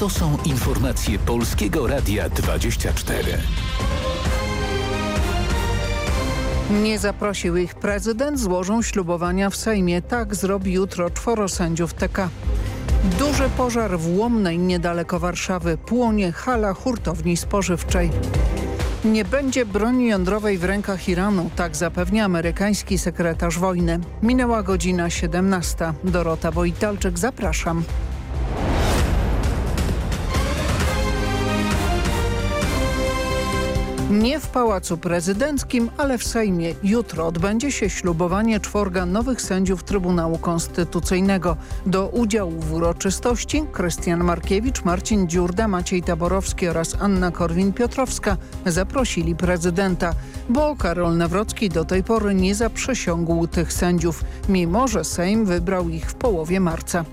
To są informacje Polskiego Radia 24. Nie zaprosił ich prezydent, złożą ślubowania w Sejmie. Tak zrobi jutro czworo sędziów TK. Duży pożar w Łomnej niedaleko Warszawy. Płonie hala hurtowni spożywczej. Nie będzie broni jądrowej w rękach Iranu, tak zapewnia amerykański sekretarz wojny. Minęła godzina 17. Dorota Wojtalczyk, zapraszam. Nie w Pałacu Prezydenckim, ale w Sejmie. Jutro odbędzie się ślubowanie czworga nowych sędziów Trybunału Konstytucyjnego. Do udziału w uroczystości Krystian Markiewicz, Marcin Dziurda, Maciej Taborowski oraz Anna Korwin-Piotrowska zaprosili prezydenta, bo Karol Nawrocki do tej pory nie zaprzysiągł tych sędziów, mimo że Sejm wybrał ich w połowie marca.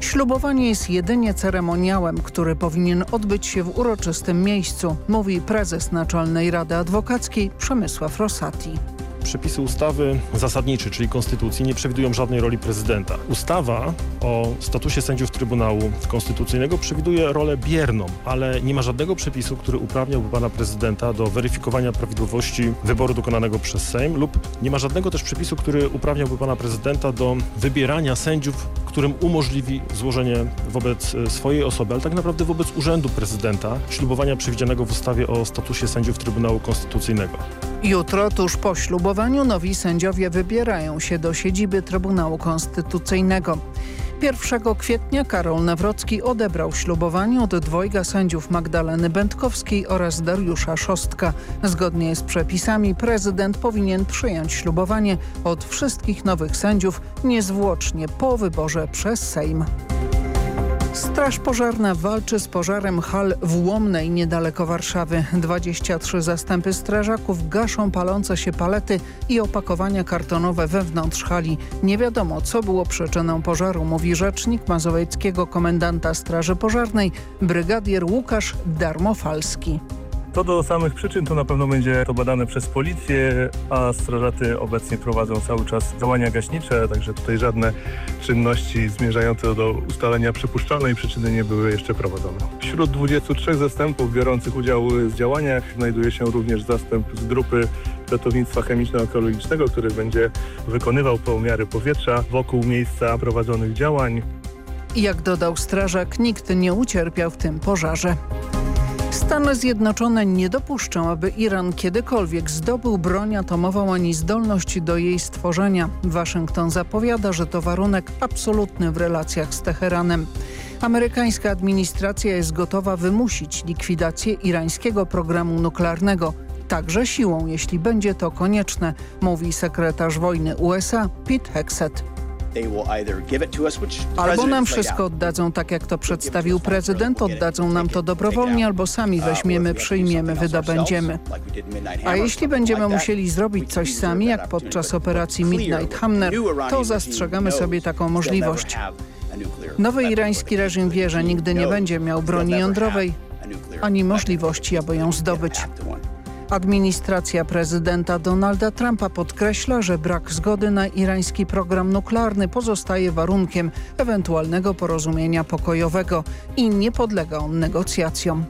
Ślubowanie jest jedynie ceremoniałem, który powinien odbyć się w uroczystym miejscu, mówi prezes Naczelnej Rady Adwokackiej Przemysław Rosati. Przepisy ustawy zasadniczej, czyli konstytucji, nie przewidują żadnej roli prezydenta. Ustawa o statusie sędziów Trybunału Konstytucyjnego przewiduje rolę bierną, ale nie ma żadnego przepisu, który uprawniałby pana prezydenta do weryfikowania prawidłowości wyboru dokonanego przez Sejm lub nie ma żadnego też przepisu, który uprawniałby pana prezydenta do wybierania sędziów, którym umożliwi złożenie wobec e, swojej osoby, ale tak naprawdę wobec urzędu prezydenta ślubowania przewidzianego w ustawie o statusie sędziów Trybunału Konstytucyjnego. Jutro, tuż po ślubowaniu, nowi sędziowie wybierają się do siedziby Trybunału Konstytucyjnego. 1 kwietnia Karol Nawrocki odebrał ślubowanie od dwojga sędziów Magdaleny Będkowskiej oraz Dariusza Szostka. Zgodnie z przepisami prezydent powinien przyjąć ślubowanie od wszystkich nowych sędziów niezwłocznie po wyborze przez Sejm. Straż Pożarna walczy z pożarem hal w Łomnej niedaleko Warszawy. 23 zastępy strażaków gaszą palące się palety i opakowania kartonowe wewnątrz hali. Nie wiadomo, co było przyczyną pożaru, mówi rzecznik mazowieckiego komendanta Straży Pożarnej, brygadier Łukasz Darmofalski. Co do samych przyczyn, to na pewno będzie to badane przez policję, a strażacy obecnie prowadzą cały czas działania gaśnicze, także tutaj żadne czynności zmierzające do ustalenia przypuszczalnej przyczyny nie były jeszcze prowadzone. Wśród 23 zastępów biorących udział w działaniach znajduje się również zastęp z grupy ratownictwa chemiczno-ekologicznego, który będzie wykonywał pomiary powietrza wokół miejsca prowadzonych działań. Jak dodał strażak, nikt nie ucierpiał w tym pożarze. Stany Zjednoczone nie dopuszczą, aby Iran kiedykolwiek zdobył broń atomową ani zdolność do jej stworzenia. Waszyngton zapowiada, że to warunek absolutny w relacjach z Teheranem. Amerykańska administracja jest gotowa wymusić likwidację irańskiego programu nuklearnego. Także siłą, jeśli będzie to konieczne, mówi sekretarz wojny USA Pete Hexet. Albo nam wszystko oddadzą tak, jak to przedstawił prezydent, oddadzą nam to dobrowolnie, albo sami uh, weźmiemy, przyjmiemy, wydobędziemy. A jeśli będziemy musieli zrobić coś sami, jak podczas operacji Midnight Hammer, to zastrzegamy sobie taką możliwość. Nowy irański reżim wie, że nigdy nie będzie miał broni jądrowej, ani możliwości, aby ją zdobyć. Administracja prezydenta Donalda Trumpa podkreśla, że brak zgody na irański program nuklearny pozostaje warunkiem ewentualnego porozumienia pokojowego i nie podlega on negocjacjom.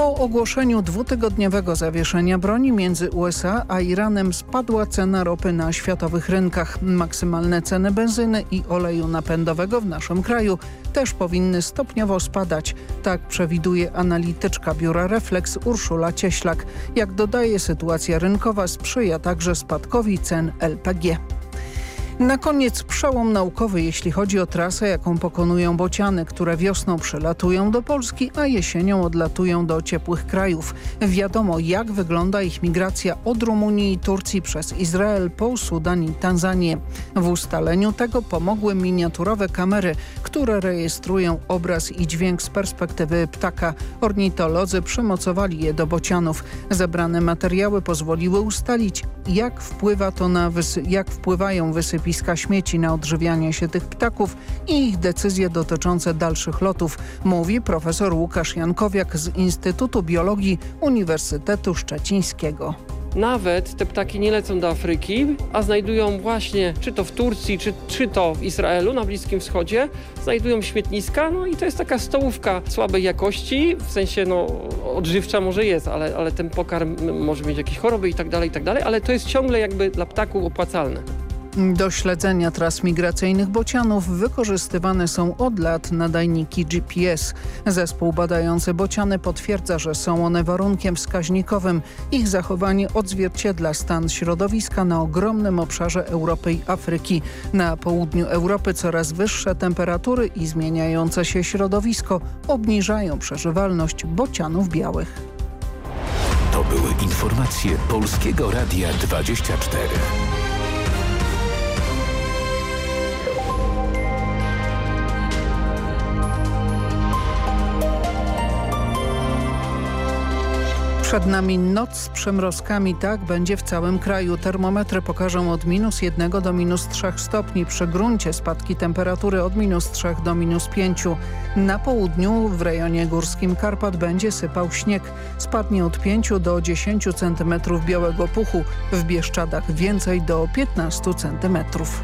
Po ogłoszeniu dwutygodniowego zawieszenia broni między USA a Iranem spadła cena ropy na światowych rynkach. Maksymalne ceny benzyny i oleju napędowego w naszym kraju też powinny stopniowo spadać. Tak przewiduje analityczka biura Reflex Urszula Cieślak. Jak dodaje sytuacja rynkowa sprzyja także spadkowi cen LPG. Na koniec przełom naukowy, jeśli chodzi o trasę, jaką pokonują bociany, które wiosną przylatują do Polski, a jesienią odlatują do ciepłych krajów. Wiadomo, jak wygląda ich migracja od Rumunii i Turcji przez Izrael po Sudan i Tanzanię. W ustaleniu tego pomogły miniaturowe kamery, które rejestrują obraz i dźwięk z perspektywy ptaka. Ornitolodzy przymocowali je do bocianów. Zebrane materiały pozwoliły ustalić, jak, wpływa to na jak wpływają wysypiska wysypiska śmieci na odżywianie się tych ptaków i ich decyzje dotyczące dalszych lotów, mówi profesor Łukasz Jankowiak z Instytutu Biologii Uniwersytetu Szczecińskiego. nawet te ptaki nie lecą do Afryki, a znajdują właśnie, czy to w Turcji, czy, czy to w Izraelu, na Bliskim Wschodzie, znajdują śmietniska, no i to jest taka stołówka słabej jakości, w sensie no odżywcza może jest, ale, ale ten pokarm może mieć jakieś choroby i tak dalej, i tak dalej, ale to jest ciągle jakby dla ptaków opłacalne. Do śledzenia tras migracyjnych bocianów wykorzystywane są od lat nadajniki GPS. Zespół badający bociany potwierdza, że są one warunkiem wskaźnikowym. Ich zachowanie odzwierciedla stan środowiska na ogromnym obszarze Europy i Afryki. Na południu Europy coraz wyższe temperatury i zmieniające się środowisko obniżają przeżywalność bocianów białych. To były informacje Polskiego Radia 24. Przed nami noc z przymrozkami, tak będzie w całym kraju. Termometry pokażą od minus 1 do minus 3 stopni. Przy gruncie spadki temperatury od minus 3 do minus 5. Na południu w rejonie górskim Karpat będzie sypał śnieg. Spadnie od 5 do 10 cm białego puchu. W Bieszczadach więcej do 15 centymetrów.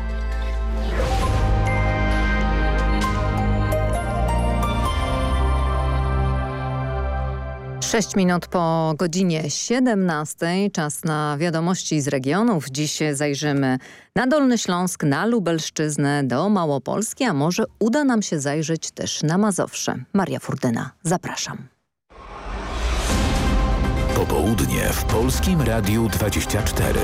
6 minut po godzinie 17. Czas na wiadomości z regionów. Dziś zajrzymy na Dolny Śląsk, na Lubelszczyznę, do Małopolski, a może uda nam się zajrzeć też na Mazowsze. Maria Furdyna, zapraszam. Popołudnie w Polskim Radiu 24.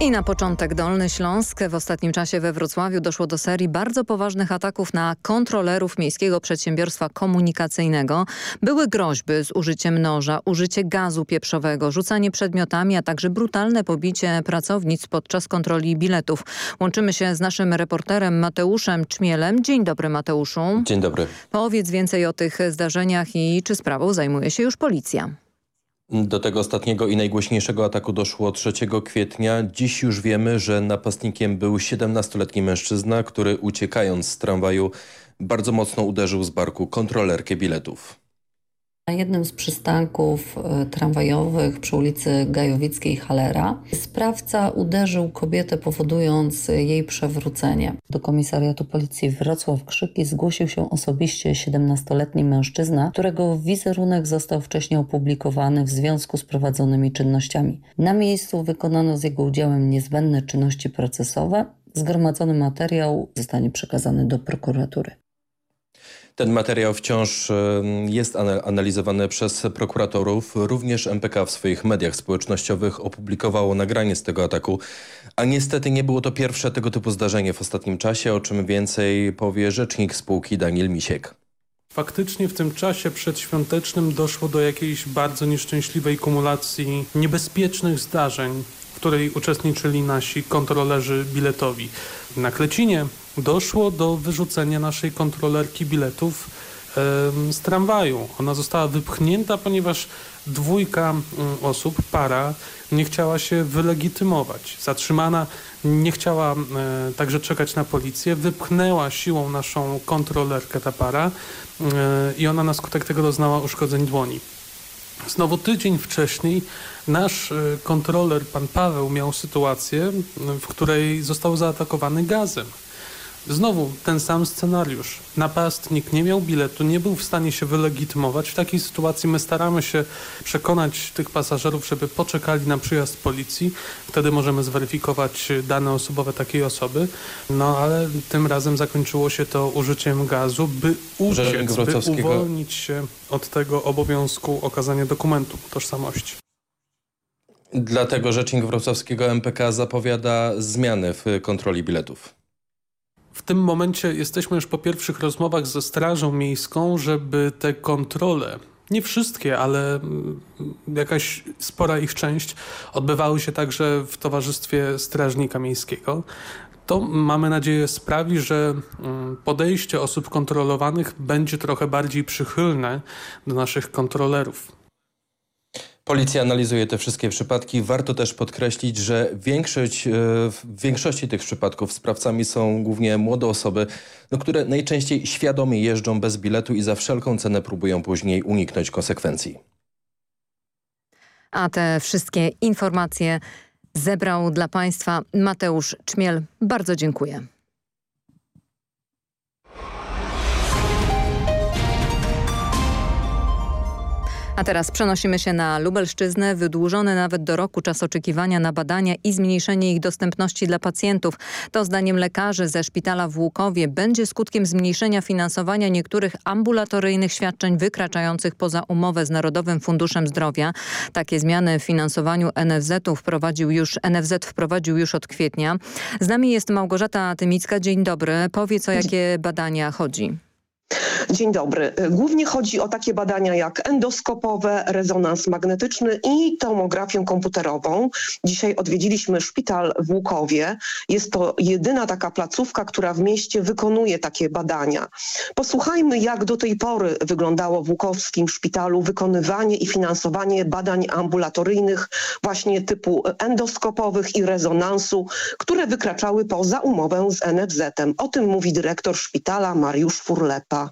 I na początek Dolny Śląsk. W ostatnim czasie we Wrocławiu doszło do serii bardzo poważnych ataków na kontrolerów Miejskiego Przedsiębiorstwa Komunikacyjnego. Były groźby z użyciem noża, użycie gazu pieprzowego, rzucanie przedmiotami, a także brutalne pobicie pracownic podczas kontroli biletów. Łączymy się z naszym reporterem Mateuszem Czmielem. Dzień dobry Mateuszu. Dzień dobry. Powiedz więcej o tych zdarzeniach i czy sprawą zajmuje się już policja. Do tego ostatniego i najgłośniejszego ataku doszło 3 kwietnia. Dziś już wiemy, że napastnikiem był 17-letni mężczyzna, który uciekając z tramwaju bardzo mocno uderzył z barku kontrolerkę biletów. Na jednym z przystanków e, tramwajowych przy ulicy Gajowickiej Halera sprawca uderzył kobietę powodując jej przewrócenie. Do komisariatu policji Wrocław Krzyki zgłosił się osobiście 17-letni mężczyzna, którego wizerunek został wcześniej opublikowany w związku z prowadzonymi czynnościami. Na miejscu wykonano z jego udziałem niezbędne czynności procesowe. Zgromadzony materiał zostanie przekazany do prokuratury. Ten materiał wciąż jest analizowany przez prokuratorów. Również MPK w swoich mediach społecznościowych opublikowało nagranie z tego ataku. A niestety nie było to pierwsze tego typu zdarzenie w ostatnim czasie, o czym więcej powie rzecznik spółki Daniel Misiek. Faktycznie w tym czasie przedświątecznym doszło do jakiejś bardzo nieszczęśliwej kumulacji niebezpiecznych zdarzeń, w której uczestniczyli nasi kontrolerzy biletowi. Na Klecinie doszło do wyrzucenia naszej kontrolerki biletów z tramwaju. Ona została wypchnięta, ponieważ dwójka osób, para, nie chciała się wylegitymować. Zatrzymana nie chciała e, także czekać na policję, wypchnęła siłą naszą kontrolerkę ta para e, i ona na skutek tego doznała uszkodzeń dłoni. Znowu tydzień wcześniej nasz e, kontroler, pan Paweł, miał sytuację, w której został zaatakowany gazem. Znowu ten sam scenariusz. Napastnik nie miał biletu, nie był w stanie się wylegitymować. W takiej sytuacji my staramy się przekonać tych pasażerów, żeby poczekali na przyjazd policji. Wtedy możemy zweryfikować dane osobowe takiej osoby. No ale tym razem zakończyło się to użyciem gazu, by uciec, by uwolnić się od tego obowiązku okazania dokumentu tożsamości. Dlatego rzecznik wrocławskiego MPK zapowiada zmiany w kontroli biletów. W tym momencie jesteśmy już po pierwszych rozmowach ze Strażą Miejską, żeby te kontrole nie wszystkie, ale mm, jakaś spora ich część odbywały się także w towarzystwie strażnika miejskiego. To mamy nadzieję sprawi, że mm, podejście osób kontrolowanych będzie trochę bardziej przychylne do naszych kontrolerów. Policja analizuje te wszystkie przypadki. Warto też podkreślić, że większość, e, w większości tych przypadków sprawcami są głównie młode osoby, no, które najczęściej świadomie jeżdżą bez biletu i za wszelką cenę próbują później uniknąć konsekwencji. A te wszystkie informacje zebrał dla Państwa Mateusz Czmiel. Bardzo dziękuję. A teraz przenosimy się na Lubelszczyznę. Wydłużony nawet do roku czas oczekiwania na badania i zmniejszenie ich dostępności dla pacjentów. To zdaniem lekarzy ze szpitala w Łukowie będzie skutkiem zmniejszenia finansowania niektórych ambulatoryjnych świadczeń wykraczających poza umowę z Narodowym Funduszem Zdrowia. Takie zmiany w finansowaniu NFZ-u wprowadził już, NFZ wprowadził już od kwietnia. Z nami jest Małgorzata Tymicka. Dzień dobry. Powiedz o jakie badania chodzi. Dzień dobry. Głównie chodzi o takie badania jak endoskopowe, rezonans magnetyczny i tomografię komputerową. Dzisiaj odwiedziliśmy szpital w Łukowie. Jest to jedyna taka placówka, która w mieście wykonuje takie badania. Posłuchajmy, jak do tej pory wyglądało w łukowskim szpitalu wykonywanie i finansowanie badań ambulatoryjnych właśnie typu endoskopowych i rezonansu, które wykraczały poza umowę z NFZ-em. O tym mówi dyrektor szpitala Mariusz Furlepa.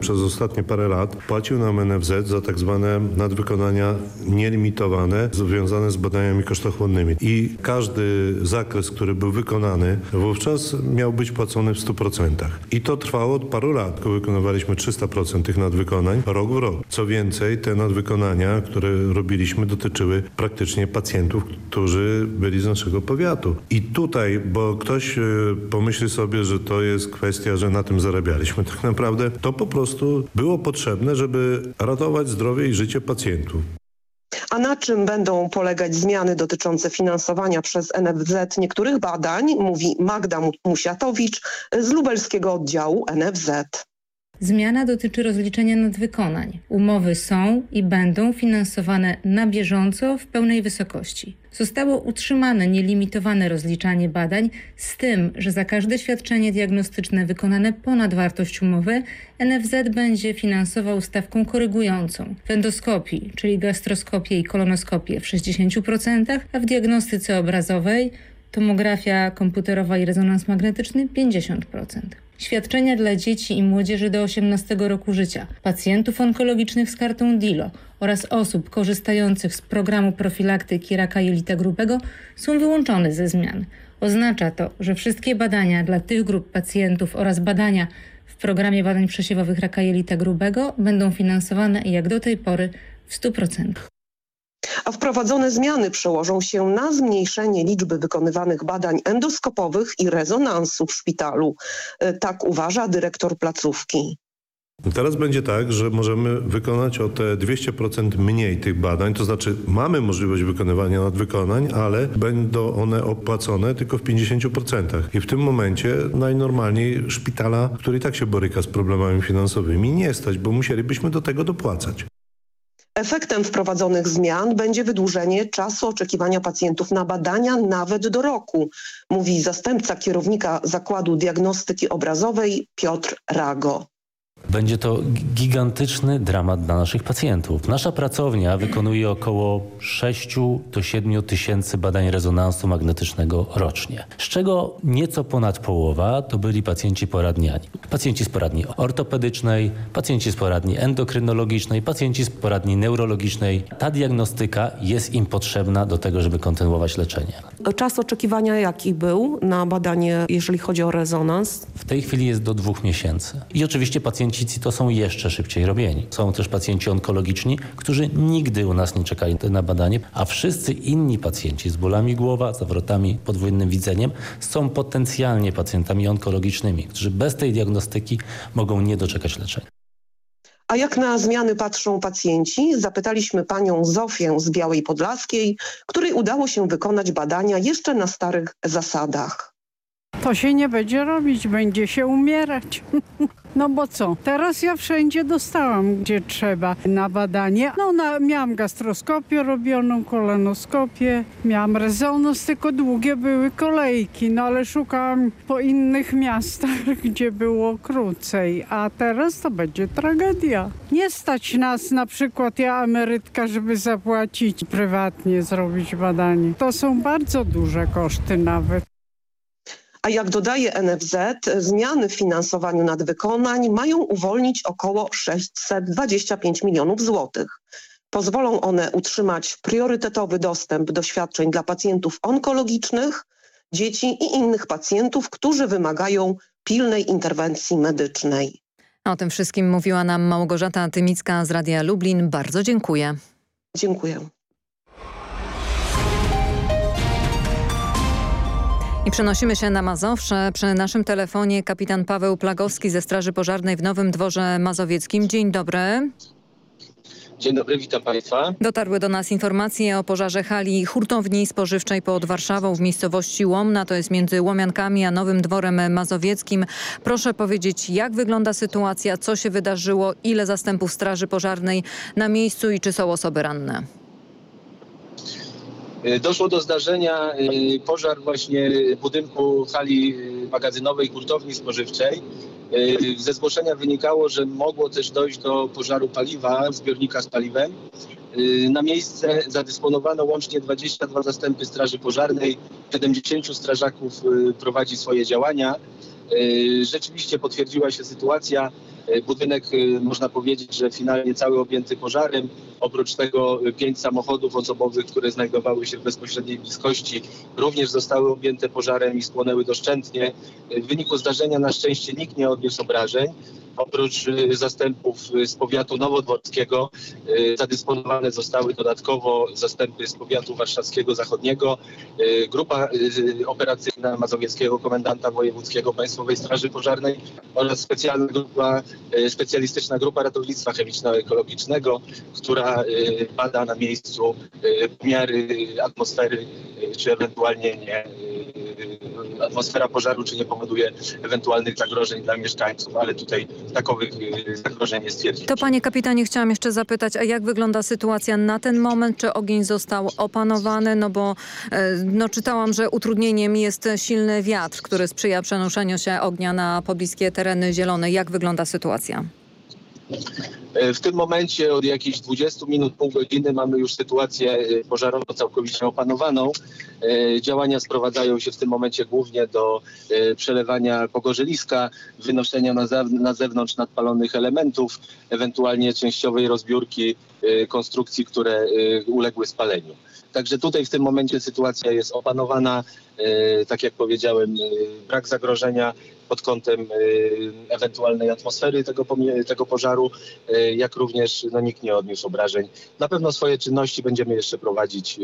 Przez ostatnie parę lat płacił nam NFZ za tak zwane nadwykonania nielimitowane związane z badaniami kosztochłonnymi. I każdy zakres, który był wykonany wówczas miał być płacony w 100%. I to trwało od paru lat. Wykonywaliśmy 300% tych nadwykonań rok w rok. Co więcej, te nadwykonania, które robiliśmy dotyczyły praktycznie pacjentów, którzy byli z naszego powiatu. I tutaj, bo ktoś e, pomyśli sobie, że to jest kwestia, że na tym zarabialiśmy. Tak naprawdę to po prostu prostu było potrzebne, żeby ratować zdrowie i życie pacjentów. A na czym będą polegać zmiany dotyczące finansowania przez NFZ niektórych badań, mówi Magda Musiatowicz z lubelskiego oddziału NFZ. Zmiana dotyczy rozliczenia nadwykonań. Umowy są i będą finansowane na bieżąco w pełnej wysokości. Zostało utrzymane nielimitowane rozliczanie badań z tym, że za każde świadczenie diagnostyczne wykonane ponad wartość umowy NFZ będzie finansował stawką korygującą w endoskopii, czyli gastroskopię i kolonoskopię w 60%, a w diagnostyce obrazowej tomografia komputerowa i rezonans magnetyczny 50%. Świadczenia dla dzieci i młodzieży do 18 roku życia, pacjentów onkologicznych z kartą DILO oraz osób korzystających z programu profilaktyki raka jelita grubego są wyłączone ze zmian. Oznacza to, że wszystkie badania dla tych grup pacjentów oraz badania w programie badań przesiewowych raka jelita grubego będą finansowane jak do tej pory w 100% a wprowadzone zmiany przełożą się na zmniejszenie liczby wykonywanych badań endoskopowych i rezonansu w szpitalu. E, tak uważa dyrektor placówki. Teraz będzie tak, że możemy wykonać o te 200% mniej tych badań, to znaczy mamy możliwość wykonywania nadwykonań, ale będą one opłacone tylko w 50%. I w tym momencie najnormalniej szpitala, który i tak się boryka z problemami finansowymi, nie stać, bo musielibyśmy do tego dopłacać. Efektem wprowadzonych zmian będzie wydłużenie czasu oczekiwania pacjentów na badania nawet do roku, mówi zastępca kierownika Zakładu Diagnostyki Obrazowej Piotr Rago. Będzie to gigantyczny dramat dla naszych pacjentów. Nasza pracownia wykonuje około 6 do 7 tysięcy badań rezonansu magnetycznego rocznie, z czego nieco ponad połowa to byli pacjenci poradniani. Pacjenci z poradni ortopedycznej, pacjenci z poradni endokrynologicznej, pacjenci z poradni neurologicznej. Ta diagnostyka jest im potrzebna do tego, żeby kontynuować leczenie. Czas oczekiwania jaki był na badanie, jeżeli chodzi o rezonans? W tej chwili jest do dwóch miesięcy. I oczywiście pacjenci pacjenci to są jeszcze szybciej robieni. Są też pacjenci onkologiczni, którzy nigdy u nas nie czekali na badanie, a wszyscy inni pacjenci z bólami głowa, zawrotami, podwójnym widzeniem są potencjalnie pacjentami onkologicznymi, którzy bez tej diagnostyki mogą nie doczekać leczenia. A jak na zmiany patrzą pacjenci? Zapytaliśmy panią Zofię z Białej Podlaskiej, której udało się wykonać badania jeszcze na starych zasadach. To się nie będzie robić, będzie się umierać. No bo co? Teraz ja wszędzie dostałam, gdzie trzeba na badanie. No na, miałam gastroskopię robioną, kolonoskopię, miałam rezonans, tylko długie były kolejki. No ale szukałam po innych miastach, gdzie było krócej. A teraz to będzie tragedia. Nie stać nas na przykład, ja emerytka, żeby zapłacić prywatnie, zrobić badanie. To są bardzo duże koszty nawet. A jak dodaje NFZ, zmiany w finansowaniu nadwykonań mają uwolnić około 625 milionów złotych. Pozwolą one utrzymać priorytetowy dostęp do świadczeń dla pacjentów onkologicznych, dzieci i innych pacjentów, którzy wymagają pilnej interwencji medycznej. O tym wszystkim mówiła nam Małgorzata Tymicka z Radia Lublin. Bardzo dziękuję. Dziękuję. I przenosimy się na Mazowsze. Przy naszym telefonie kapitan Paweł Plagowski ze Straży Pożarnej w Nowym Dworze Mazowieckim. Dzień dobry. Dzień dobry, witam Państwa. Dotarły do nas informacje o pożarze hali hurtowni spożywczej pod Warszawą w miejscowości Łomna. To jest między Łomiankami a Nowym Dworem Mazowieckim. Proszę powiedzieć, jak wygląda sytuacja, co się wydarzyło, ile zastępów Straży Pożarnej na miejscu i czy są osoby ranne? Y, Doszło do zdarzenia y, pożar właśnie budynku hali y, magazynowej hurtowni spożywczej. Ze zgłoszenia wynikało, że mogło też dojść do pożaru paliwa, zbiornika z paliwem. Na miejsce zadysponowano łącznie 22 zastępy Straży Pożarnej, 70 strażaków prowadzi swoje działania. Rzeczywiście potwierdziła się sytuacja. Budynek, można powiedzieć, że finalnie cały objęty pożarem. Oprócz tego pięć samochodów osobowych, które znajdowały się w bezpośredniej bliskości, również zostały objęte pożarem i spłonęły doszczętnie. W wyniku zdarzenia na szczęście nikt nie odniósł obrażeń. Oprócz y, zastępów z powiatu nowodworskiego y, zadysponowane zostały dodatkowo zastępy z powiatu warszawskiego zachodniego, y, grupa operacyjna Mazowieckiego Komendanta Wojewódzkiego Państwowej Straży Pożarnej oraz specjalna grupa, specjalistyczna grupa ratownictwa chemiczno-ekologicznego, która bada na miejscu pomiary atmosfery, y, czy ewentualnie nie atmosfera pożaru, czy nie powoduje ewentualnych zagrożeń dla mieszkańców, ale tutaj takowych zagrożeń nie stwierdziliśmy. To panie kapitanie chciałam jeszcze zapytać, a jak wygląda sytuacja na ten moment? Czy ogień został opanowany? No bo e, no, czytałam, że utrudnieniem jest silny wiatr, który sprzyja przenoszeniu się ognia na pobliskie tereny zielone. Jak wygląda sytuacja? E, W tym momencie od jakichś 20 minut, pół godziny mamy już sytuację e, pożarową całkowicie opanowaną. E, Działania sprowadzają się w tym momencie głównie do przelewania pogorzeliska, wynoszenia na, zew- na zewnątrz nadpalonych elementów, ewentualnie częściowej rozbiórki konstrukcji, które uległy spaleniu. Także tutaj w tym momencie sytuacja jest opanowana. E, Tak jak powiedziałem, e, brak zagrożenia pod kątem e, ewentualnej atmosfery tego, pożaru, jak również no, nikt nie odniósł obrażeń. Na pewno swoje czynności będziemy jeszcze prowadzić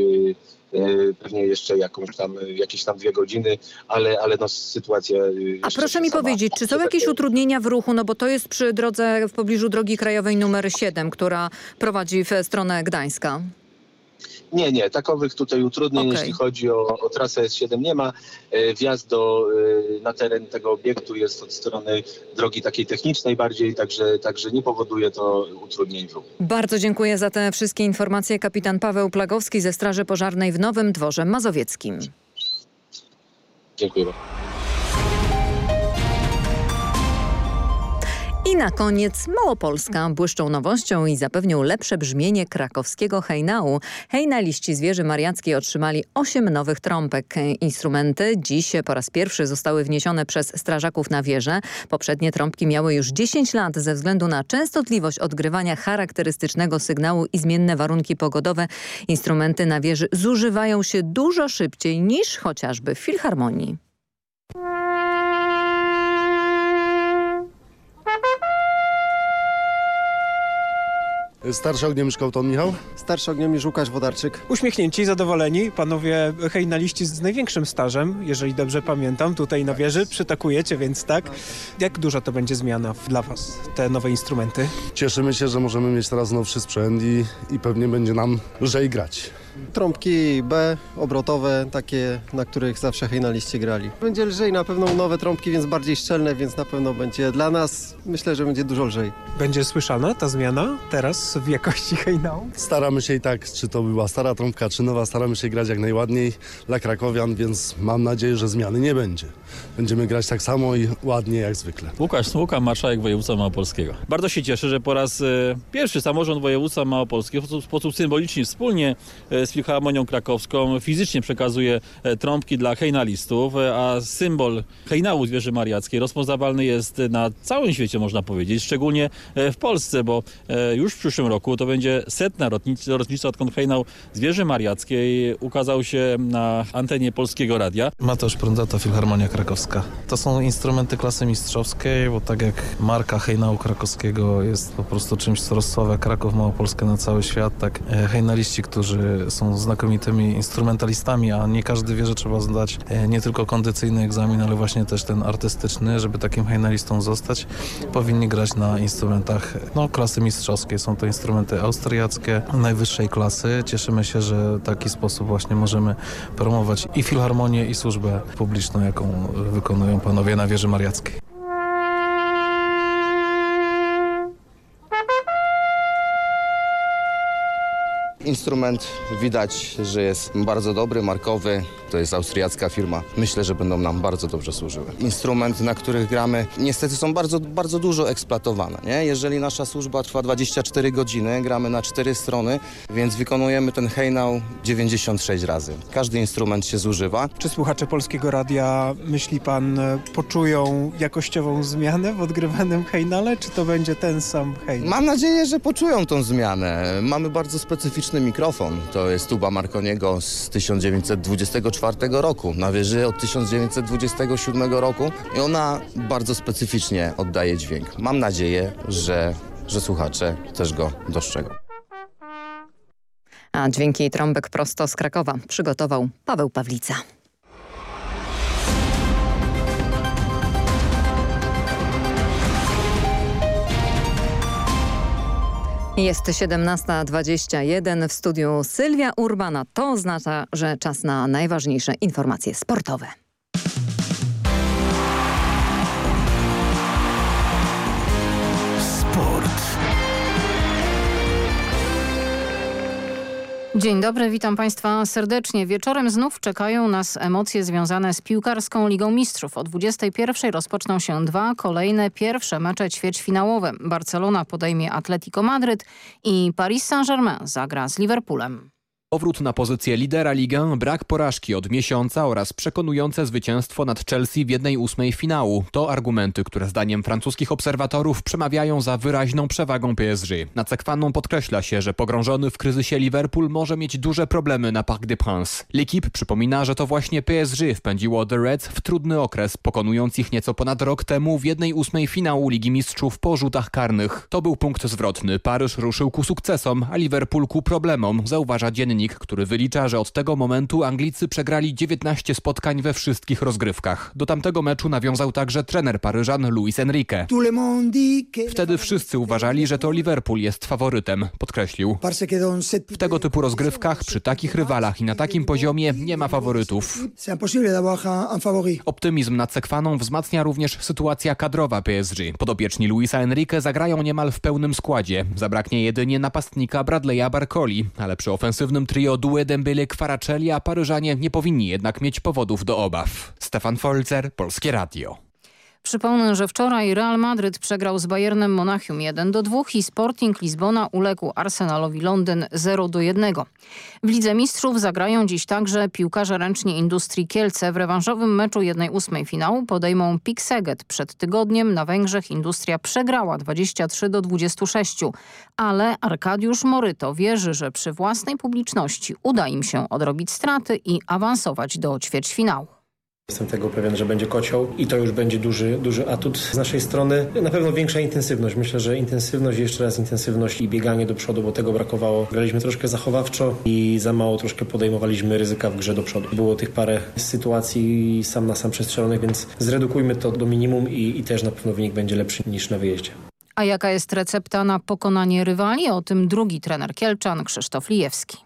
pewnie jeszcze jakąś tam, jakieś tam dwie godziny, ale, ale no, sytuacja... A proszę mi sama- powiedzieć, czy są jakieś utrudnienia w ruchu? No bo to jest przy drodze w pobliżu drogi krajowej numer 7, która prowadzi w stronę Gdańska. Nie, nie, takowych tutaj utrudnień, Okej. jeśli chodzi o, o trasę S7 nie ma. E, Wjazd do, e, na teren tego obiektu jest od strony drogi takiej technicznej bardziej, także, także nie powoduje to utrudnień w. Bardzo dziękuję za te wszystkie informacje. Kapitan Paweł Plagowski ze Straży Pożarnej w Nowym Dworze Mazowieckim. Dziękuję bardzo. I na koniec Małopolska błyszczą nowością i zapewnią lepsze brzmienie krakowskiego hejnału. Hejnaliści z wieży mariackiej otrzymali osiem nowych trąbek. Instrumenty dziś po raz pierwszy zostały wniesione przez strażaków na wieżę. Poprzednie trąbki miały już 10 lat ze względu na częstotliwość odgrywania charakterystycznego sygnału i zmienne warunki pogodowe. Instrumenty na wieży zużywają się dużo szybciej niż chociażby w filharmonii. Starszy ogniem Szkołton Michał? Starszy ogniem Łukasz Wodarczyk. Uśmiechnięci, zadowoleni, panowie hejnaliści z największym stażem, jeżeli dobrze pamiętam, tutaj na wieży, przytakujecie, więc tak. Jak duża to będzie zmiana dla was, te nowe instrumenty? Cieszymy się, że możemy mieć teraz nowszy sprzęt i, i pewnie będzie nam lżej grać. Trąbki B, obrotowe, takie, na których zawsze hejnaliście grali. Będzie lżej, na pewno nowe trąbki, więc bardziej szczelne, więc na pewno będzie dla nas, myślę, że będzie dużo lżej. Będzie słyszana ta zmiana teraz w jakości hejnału? Staramy się i tak, czy to była stara trąbka, czy nowa, staramy się grać jak najładniej dla krakowian, więc mam nadzieję, że zmiany nie będzie. Będziemy grać tak samo i ładnie jak zwykle. Łukasz Smuka, marszałek województwa małopolskiego. Bardzo się cieszę, że po raz e, pierwszy samorząd województwa małopolskiego w sposób, symbolicznie wspólnie e, z Filharmonią Krakowską fizycznie przekazuje trąbki dla hejnalistów, a symbol hejnału Zwierzy Mariackiej rozpoznawalny jest na całym świecie, można powiedzieć, szczególnie w Polsce, bo już w przyszłym roku to będzie setna rocznica, odkąd hejnał Zwierzy Mariackiej ukazał się na antenie Polskiego Radia. Mateusz Prądata, Filharmonia Krakowska. To są instrumenty klasy mistrzowskiej, bo tak jak marka hejnału krakowskiego jest po prostu czymś, co rozsławia Kraków, Małopolskę na cały świat, tak hejnaliści, którzy są znakomitymi instrumentalistami, a nie każdy wie, że trzeba zdać nie tylko kondycyjny egzamin, ale właśnie też ten artystyczny, żeby takim hejnalistą zostać, powinni grać na instrumentach no, klasy mistrzowskiej. Są to instrumenty austriackie, najwyższej klasy. Cieszymy się, że w taki sposób właśnie możemy promować i filharmonię, i służbę publiczną, jaką wykonują panowie na wieży mariackiej. Instrument widać, że jest bardzo dobry, markowy. To jest austriacka firma. Myślę, że będą nam bardzo dobrze służyły. Instrument, na których gramy, niestety są bardzo, bardzo dużo eksploatowane. Nie? Jeżeli nasza służba trwa 24 godziny, gramy na cztery strony, więc wykonujemy ten hejnał 96 razy. Każdy instrument się zużywa. Czy słuchacze Polskiego Radia, myśli pan, poczują jakościową zmianę w odgrywanym hejnale, czy to będzie ten sam hejnał? Mam nadzieję, że poczują tą zmianę. Mamy bardzo specyficzny mikrofon. To jest tuba Marconiego z 1924 roku. Na wieży od 1927 roku i ona bardzo specyficznie oddaje dźwięk. Mam nadzieję, że, że słuchacze też go dostrzegą. A dźwięki trąbek prosto z Krakowa przygotował Paweł Pawlica. Jest 17.21 w studiu Sylwia Urbana. To oznacza, że czas na najważniejsze informacje sportowe. Dzień dobry, witam Państwa serdecznie. Wieczorem znów czekają nas emocje związane z piłkarską Ligą Mistrzów. O 21 rozpoczną się dwa kolejne pierwsze mecze ćwierćfinałowe. Barcelona podejmie Atletico Madryt i Paris Saint-Germain zagra z Liverpoolem. Powrót na pozycję lidera ligę, brak porażki od miesiąca oraz przekonujące zwycięstwo nad Chelsea w jednej ósmej finału. To argumenty, które zdaniem francuskich obserwatorów przemawiają za wyraźną przewagą PSG. Na Cekwaną podkreśla się, że pogrążony w kryzysie Liverpool może mieć duże problemy na Parc des Princes. L'Equipe przypomina, że to właśnie PSG wpędziło The Reds w trudny okres, pokonując ich nieco ponad rok temu w jednej ósmej finału Ligi Mistrzów po rzutach karnych. To był punkt zwrotny. Paryż ruszył ku sukcesom, a Liverpool ku problemom, zauważa dziennik dziennik, który wylicza, że od tego momentu Anglicy przegrali 19 spotkań we wszystkich rozgrywkach. Do tamtego meczu nawiązał także trener Paryżan Luis Enrique. Wtedy wszyscy uważali, że to Liverpool jest faworytem, podkreślił. W tego typu rozgrywkach, przy takich rywalach i na takim poziomie nie ma faworytów. Optymizm nad Sekwaną wzmacnia również sytuacja kadrowa PSG. Podobieczni Luisa Enrique zagrają niemal w pełnym składzie. Zabraknie jedynie napastnika Bradley'a Barcoli, ale przy ofensywnym trio Due Dembele Kwaracelli, a Paryżanie nie powinni jednak mieć powodów do obaw. Stefan Folzer, Polskie Radio. Przypomnę, że wczoraj Real Madryt przegrał z Bayernem Monachium 1 do 2 i Sporting Lizbona uległ Arsenalowi Londyn 0 do 1. W Lidze Mistrzów zagrają dziś także piłkarze ręcznie Industrii Kielce. W rewanżowym meczu 1-8 finału podejmą Pikseget. Przed tygodniem na Węgrzech Industria przegrała 23 do 26, ale Arkadiusz Moryto wierzy, że przy własnej publiczności uda im się odrobić straty i awansować do ćwierćfinału. Jestem tego pewien, że będzie kocioł i to już będzie duży, duży atut z naszej strony. Na pewno większa intensywność. Myślę, że intensywność, jeszcze raz intensywność i bieganie do przodu, bo tego brakowało. Graliśmy troszkę zachowawczo i za mało troszkę podejmowaliśmy ryzyka w grze do przodu. Było tych parę sytuacji sam na sam przestrzelonych, więc zredukujmy to do minimum i, i też na pewno wynik będzie lepszy niż na wyjeździe. A jaka jest recepta na pokonanie rywali? O tym drugi trener Kielczan Krzysztof Lijewski.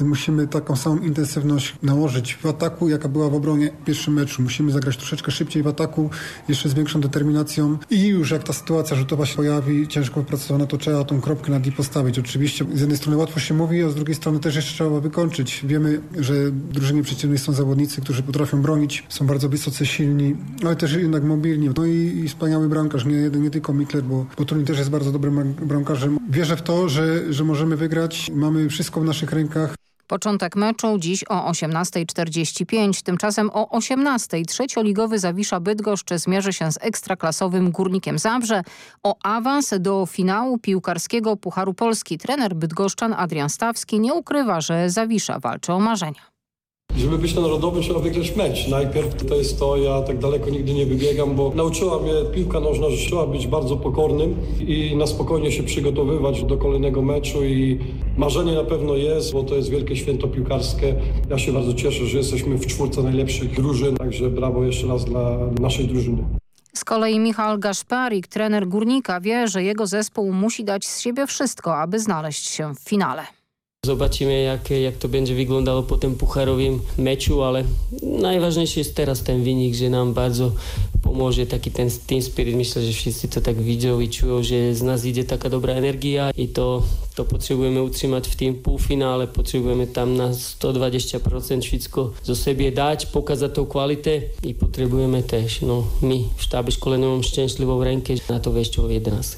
Musimy taką samą intensywność nałożyć w ataku, jaka była w obronie w pierwszym meczu. Musimy zagrać troszeczkę szybciej w ataku, jeszcze z większą determinacją i już jak ta sytuacja rzutowa się pojawi, ciężko wypracowana, to trzeba tą kropkę nad i postawić. Oczywiście z jednej strony łatwo się mówi, a z drugiej strony też jeszcze trzeba wykończyć. Wiemy, że drużynie przeciwnej są zawodnicy, którzy potrafią bronić, są bardzo wysoce silni, ale też jednak mobilni. No i, i wspaniały bramkarz, nie, nie tylko Mikler, bo, bo Trudni też jest bardzo dobrym bramkarzem. Wierzę w to, że, że możemy wygrać. Mamy wszystko w naszych rękach. Początek meczu dziś o 18.45. Tymczasem o 18.00 trzecioligowy Zawisza Bydgoszcz zmierzy się z ekstraklasowym Górnikiem Zabrze o awans do finału piłkarskiego Pucharu Polski. Trener bydgoszczan Adrian Stawski nie ukrywa, że Zawisza walczy o marzenia. Żeby być na narodowy trzeba wygrać mecz. Najpierw to jest to, ja tak daleko nigdy nie wybiegam, bo nauczyła mnie piłka nożna, że trzeba być bardzo pokornym i na spokojnie się przygotowywać do kolejnego meczu i marzenie na pewno jest, bo to jest wielkie święto piłkarskie. Ja się bardzo cieszę, że jesteśmy w czwórce najlepszych drużyn, także brawo jeszcze raz dla naszej drużyny. Z kolei Michał Gaszparik, trener Górnika, wie, że jego zespół musi dać z siebie wszystko, aby znaleźć się w finale. Zobaczymy, jak, jak to będzie wyglądało po tym pucharowym meczu, ale najważniejszy jest teraz ten wynik, że nam bardzo pomoże taki ten team spirit. Myślę, że wszyscy to tak widzą i czują, że z nas idzie taka dobra energia i to, to potrzebujemy utrzymać w tym półfinale. Potrzebujemy tam na 120% wszystko do siebie dać, pokazać tą kwalitę i potrzebujemy też, no, my w sztabie szkoleniowym szczęśliwą rękę na to wejście o 11.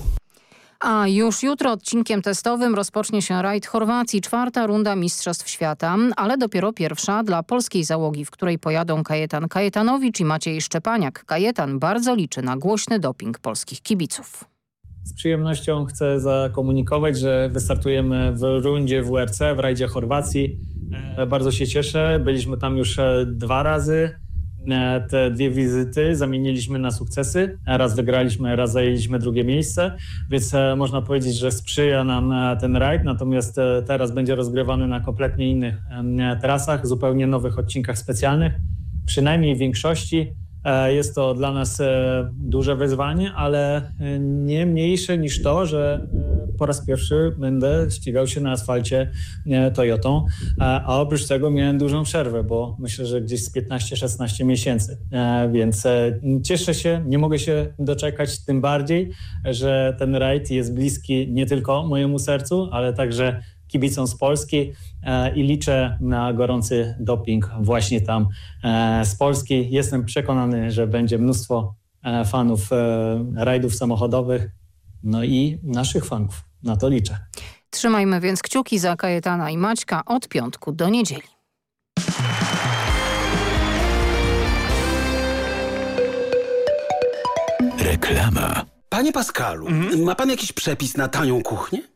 A już jutro odcinkiem testowym rozpocznie się rajd Chorwacji, czwarta runda Mistrzostw Świata, ale dopiero pierwsza dla polskiej załogi, w której pojadą Kajetan Kajetanowicz i Maciej Szczepaniak. Kajetan bardzo liczy na głośny doping polskich kibiców. Z przyjemnością chcę zakomunikować, że wystartujemy w rundzie WRC, w rajdzie Chorwacji. E, bardzo się cieszę. Byliśmy tam już e, dwa razy. E, te dwie wizyty zamieniliśmy na sukcesy. Raz wygraliśmy, raz zajęliśmy drugie miejsce, więc e, można powiedzieć, że sprzyja nam e, ten rajd, natomiast teraz będzie rozgrywany na kompletnie innych trasach, zupełnie nowych odcinkach specjalnych, przynajmniej w większości. Jest to dla nas duże wyzwanie, ale nie mniejsze niż to, że po raz pierwszy będę ścigał się na asfalcie Toyotą, a oprócz tego miałem dużą przerwę, bo myślę, że gdzieś z 15-16 miesięcy, więc cieszę się, nie mogę się doczekać, tym bardziej, że ten rajd jest bliski nie tylko mojemu sercu, ale także kibicom z Polski e, i liczę na gorący doping właśnie tam e, z Polski. Jestem przekonany, że będzie mnóstwo e, fanów rajdów samochodowych, no i naszych fanów. Na to liczę. Trzymajmy więc kciuki za Kajetana i Maćka od piątku do niedzieli. Reklama. Panie Pascalu, mm? ma pan jakiś przepis na tanią kuchnię?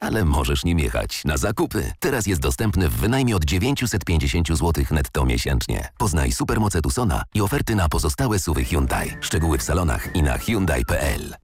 ale możesz nim jechać na zakupy. Teraz jest dostępny w wynajmie od 950 zł netto miesięcznie. Poznaj supermoce Tucsona i oferty na pozostałe suwy Hyundai. Szczegóły w salonach i na Hyundai.pl.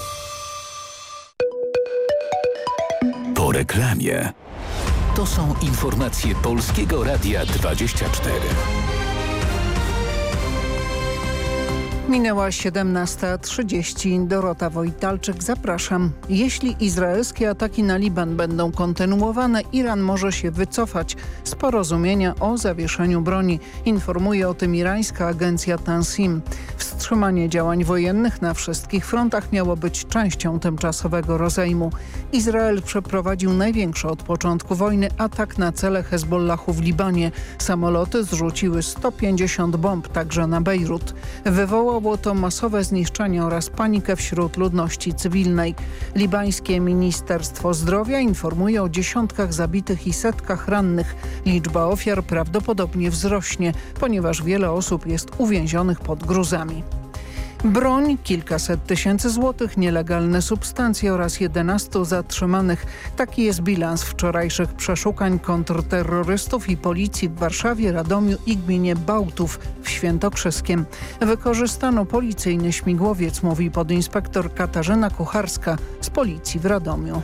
Reklamie. To są informacje Polskiego Radia 24. Minęła 17.30. Dorota Wojtalczyk, zapraszam. Jeśli izraelskie ataki na Liban będą kontynuowane, Iran może się wycofać z porozumienia o zawieszeniu broni. Informuje o tym irańska agencja Tansim. Wstrzymanie działań wojennych na wszystkich frontach miało być częścią tymczasowego rozejmu. Izrael przeprowadził największy od początku wojny atak na cele Hezbollahu w Libanie. Samoloty zrzuciły 150 bomb także na Bejrut. Wywołał Wywołało to masowe zniszczenia oraz panikę wśród ludności cywilnej. Libańskie Ministerstwo Zdrowia informuje o dziesiątkach zabitych i setkach rannych. Liczba ofiar prawdopodobnie wzrośnie, ponieważ wiele osób jest uwięzionych pod gruzami. Broń, kilkaset tysięcy złotych, nielegalne substancje oraz 11 zatrzymanych. Taki jest bilans wczorajszych przeszukań kontrterrorystów i policji w Warszawie, Radomiu i gminie Bałtów w Świętokrzyskiem. Wykorzystano policyjny śmigłowiec, mówi podinspektor Katarzyna Kucharska z policji w Radomiu.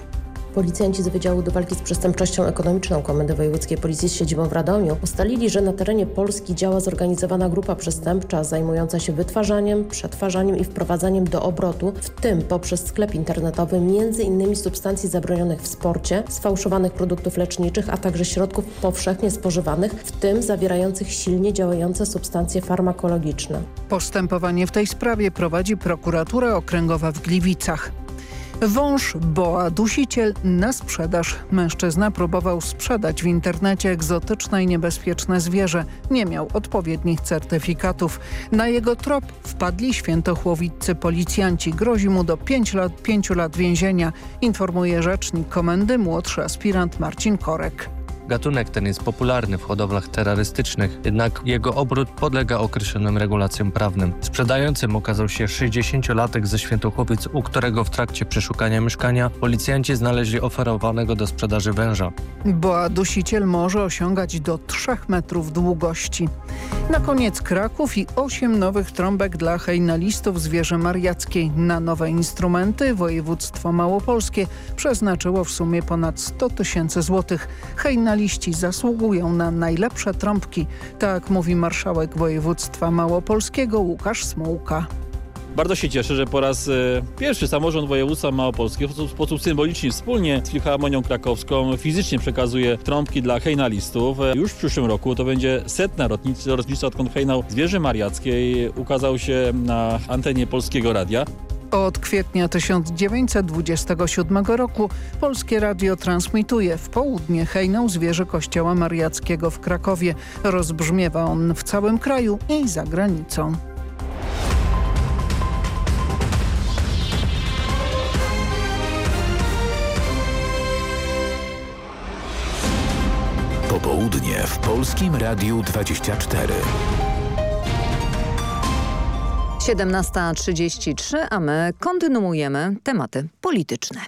Policjanci z Wydziału do Walki z Przestępczością Ekonomiczną Komendy Wojewódzkiej Policji z siedzibą w Radomiu ustalili, że na terenie Polski działa zorganizowana grupa przestępcza zajmująca się wytwarzaniem, przetwarzaniem i wprowadzaniem do obrotu, w tym poprzez sklep internetowy, między innymi substancji zabronionych w sporcie, sfałszowanych produktów leczniczych, a także środków powszechnie spożywanych, w tym zawierających silnie działające substancje farmakologiczne. Postępowanie w tej sprawie prowadzi prokuratura okręgowa w Gliwicach. Wąż boa dusiciel na sprzedaż. Mężczyzna próbował sprzedać w internecie egzotyczne i niebezpieczne zwierzę. Nie miał odpowiednich certyfikatów. Na jego trop wpadli świętochłowiccy policjanci. Grozi mu do 5 lat, 5 lat więzienia, informuje rzecznik komendy młodszy aspirant Marcin Korek. Gatunek ten jest popularny w hodowlach terrorystycznych, jednak jego obrót podlega określonym regulacjom prawnym. Sprzedającym okazał się 60-latek ze Świętochłowic, u którego w trakcie przeszukania mieszkania policjanci znaleźli oferowanego do sprzedaży węża. Boa dusiciel może osiągać do 3 metrów długości. Na koniec Kraków i 8 nowych trąbek dla hejnalistów zwierzy mariackiej. Na nowe instrumenty województwo małopolskie przeznaczyło w sumie ponad 100 tysięcy złotych. Hejnaliści liści zasługują na najlepsze trąbki, tak mówi marszałek województwa małopolskiego Łukasz Smułka. Bardzo się cieszę, że po raz e, pierwszy samorząd województwa małopolskiego w sposób symboliczny wspólnie z Filharmonią Krakowską fizycznie przekazuje trąbki dla hejnalistów. E, już w przyszłym roku to będzie setna rocznica, odkąd hejnał zwierzy mariackiej ukazał się na antenie Polskiego Radia. Od kwietnia 1927 roku Polskie Radio transmituje w południe hejną zwierzę Kościoła Mariackiego w Krakowie. Rozbrzmiewa on w całym kraju i za granicą. Popołudnie w Polskim Radiu 24. 17.33, a my kontynuujemy tematy polityczne.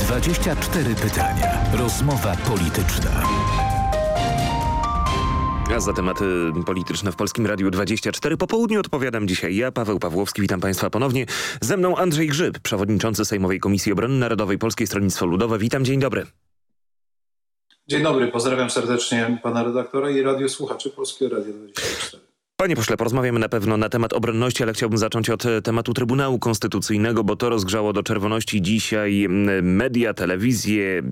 24 pytania. Rozmowa polityczna. A za tematy polityczne w Polskim Radiu 24 po południu odpowiadam dzisiaj ja, Paweł Pawłowski. Witam Państwa ponownie. Ze mną Andrzej Grzyb, przewodniczący Sejmowej Komisji Obrony Narodowej Polskie Stronnictwo Ludowe. Witam, dzień dobry. Dzień dobry, pozdrawiam serdecznie pana redaktora i radiosłuchaczy Polskiego Radia 24. Panie pośle, porozmawiamy na pewno na temat obronności, ale chciałbym zacząć od e, tematu Trybunału Konstytucyjnego, bo to rozgrzało do czerwoności dzisiaj media, telewizję,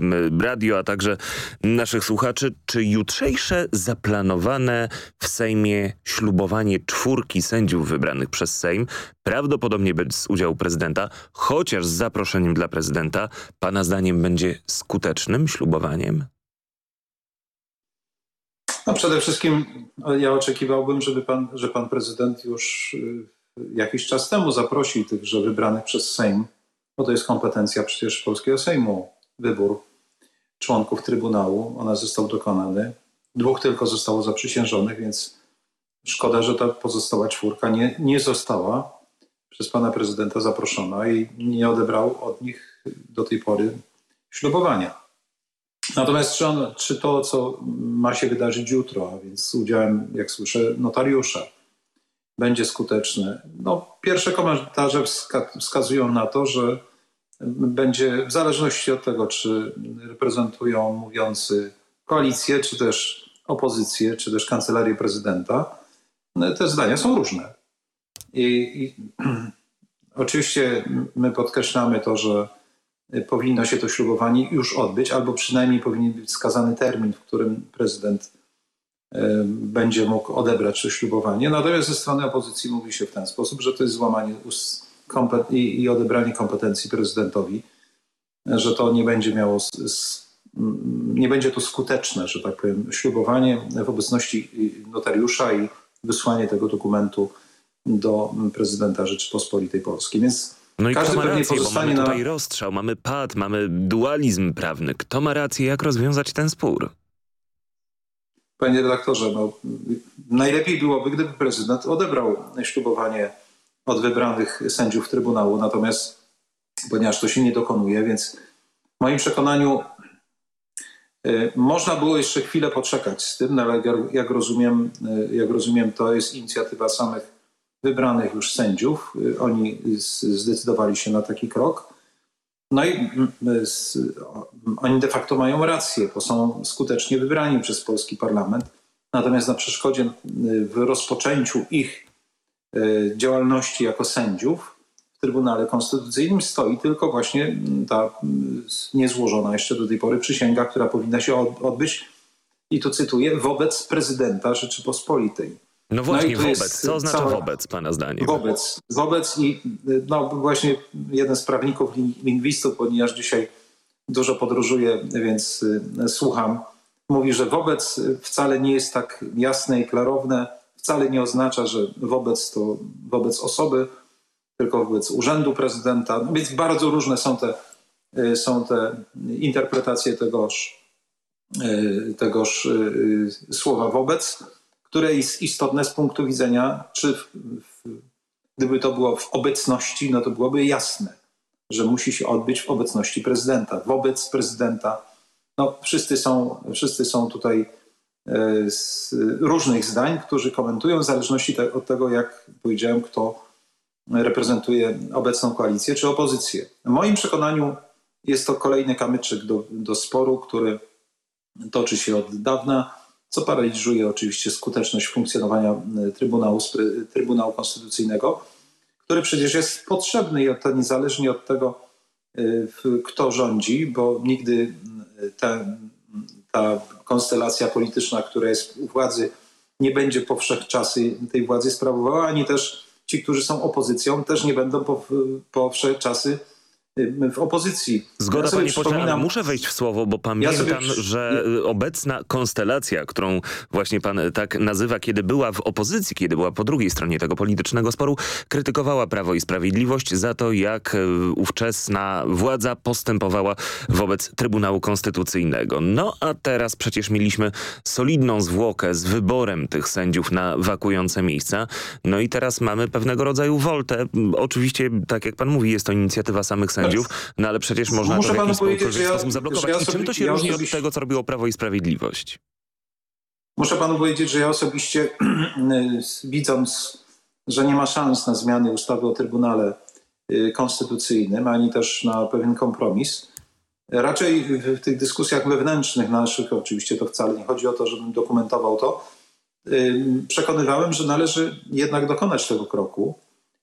radio, a także naszych słuchaczy. Czy jutrzejsze zaplanowane w Sejmie ślubowanie czwórki sędziów wybranych przez Sejm, prawdopodobnie bez udziału prezydenta, chociaż z zaproszeniem dla prezydenta, pana zdaniem będzie skutecznym ślubowaniem? No przede wszystkim ja oczekiwałbym, żeby pan, że pan prezydent już y, jakiś czas temu zaprosił tychże wybranych przez Sejm, bo to jest kompetencja przecież polskiego Sejmu, wybór członków Trybunału. Ona został dokonany. Dwóch tylko zostało zaprzysiężonych, więc szkoda, że ta pozostała czwórka nie, nie została przez pana prezydenta zaproszona i nie odebrał od nich do tej pory ślubowania. Natomiast czy, on, czy to, co ma się wydarzyć jutro, a więc z udziałem, jak słyszę, notariusza, będzie skuteczne? No, pierwsze komentarze wskazują na to, że będzie w zależności od tego, czy reprezentują mówiący koalicję, czy też opozycję, czy też kancelarię prezydenta, te zdania są różne. I, i oczywiście my podkreślamy to, że powinno się to ślubowanie już odbyć, albo przynajmniej powinien być wskazany termin, w którym prezydent e, będzie mógł odebrać to ślubowanie. Natomiast ze strony opozycji mówi się w ten sposób, że to jest złamanie i, i odebranie kompetencji prezydentowi, że to nie będzie miało, nie będzie to skuteczne, że tak powiem, ślubowanie w obecności notariusza i wysłanie tego dokumentu do prezydenta Rzeczypospolitej Polskiej. Więc no i kto ma rację, bo mamy tutaj na... rozstrzał, mamy pad, mamy dualizm prawny. Kto ma rację, jak rozwiązać ten spór? Panie redaktorze, no, najlepiej byłoby, gdyby prezydent odebrał ślubowanie od wybranych sędziów Trybunału, natomiast ponieważ to się nie dokonuje, więc w moim przekonaniu y, można było jeszcze chwilę poczekać z tym, no, ale jak, rozumiem, y, jak rozumiem, to jest inicjatywa samych wybranych już sędziów. Y, oni zdecydowali się na taki krok. No i mm, oni de facto mają rację, bo są skutecznie wybrani przez polski parlament. Natomiast na przeszkodzie w rozpoczęciu ich działalności jako sędziów w Trybunale Konstytucyjnym stoi tylko właśnie mm, ta mm, niezłożona jeszcze do tej pory przysięga, która powinna się odbyć, i tu cytuję, wobec prezydenta Rzeczypospolitej. No właśnie, no wobec. Co oznacza cała... wobec, pana zdaniem? Wobec. Wobec i no właśnie jeden z prawników, lingwistów, ponieważ dzisiaj dużo podróżuję, więc y, słucham, mówi, że wobec wcale nie jest tak jasne i klarowne, wcale nie oznacza, że wobec to wobec osoby, tylko wobec urzędu prezydenta. No więc bardzo różne są te, y, są te interpretacje tegoż, y, tegoż słowa wobec, które jest istotne z punktu widzenia, czy w, w, gdyby to było w obecności, no to byłoby jasne, że musi się odbyć w obecności prezydenta, wobec prezydenta. No, wszyscy, są, wszyscy są tutaj E, z różnych zdań, którzy komentują w zależności od tego, jak powiedziałem, kto reprezentuje obecną koalicję czy opozycję. W moim przekonaniu jest to kolejny kamyczek do, do sporu, który toczy się od dawna, co paraliżuje oczywiście skuteczność funkcjonowania e, Trybunału, Trybunału Konstytucyjnego, który przecież jest potrzebny i to niezależnie od tego, e, kto rządzi, bo nigdy ten ta konstelacja polityczna, która jest u władzy, nie będzie po tej władzy sprawowała, ani też ci, którzy są opozycją, też nie będą po, po wszechczasy w opozycji. Zgoda, ja panie ale muszę wejść w słowo, bo pamiętam, ja sobie... że obecna konstelacja, którą właśnie pan tak nazywa, kiedy była w opozycji, kiedy była po drugiej stronie tego politycznego sporu, krytykowała Prawo i Sprawiedliwość za to, jak ówczesna władza postępowała wobec Trybunału Konstytucyjnego. No a teraz przecież mieliśmy solidną zwłokę z wyborem tych sędziów na wakujące miejsca. No i teraz mamy pewnego rodzaju woltę. Oczywiście, tak jak pan mówi, jest to inicjatywa samych sędziów, sędziów, no ale przecież można Muszę to w jakiś ja, sposób zablokować. Ja I czym to się ja różni od tego, co robiło Prawo i Sprawiedliwość? Muszę panu powiedzieć, że ja osobiście widząc, że nie ma szans na zmiany ustawy o Trybunale y, Konstytucyjnym, ani też na pewien kompromis, raczej w tych dyskusjach wewnętrznych naszych, oczywiście to wcale nie chodzi o to, żebym dokumentował to, przekonywałem, że należy jednak dokonać tego kroku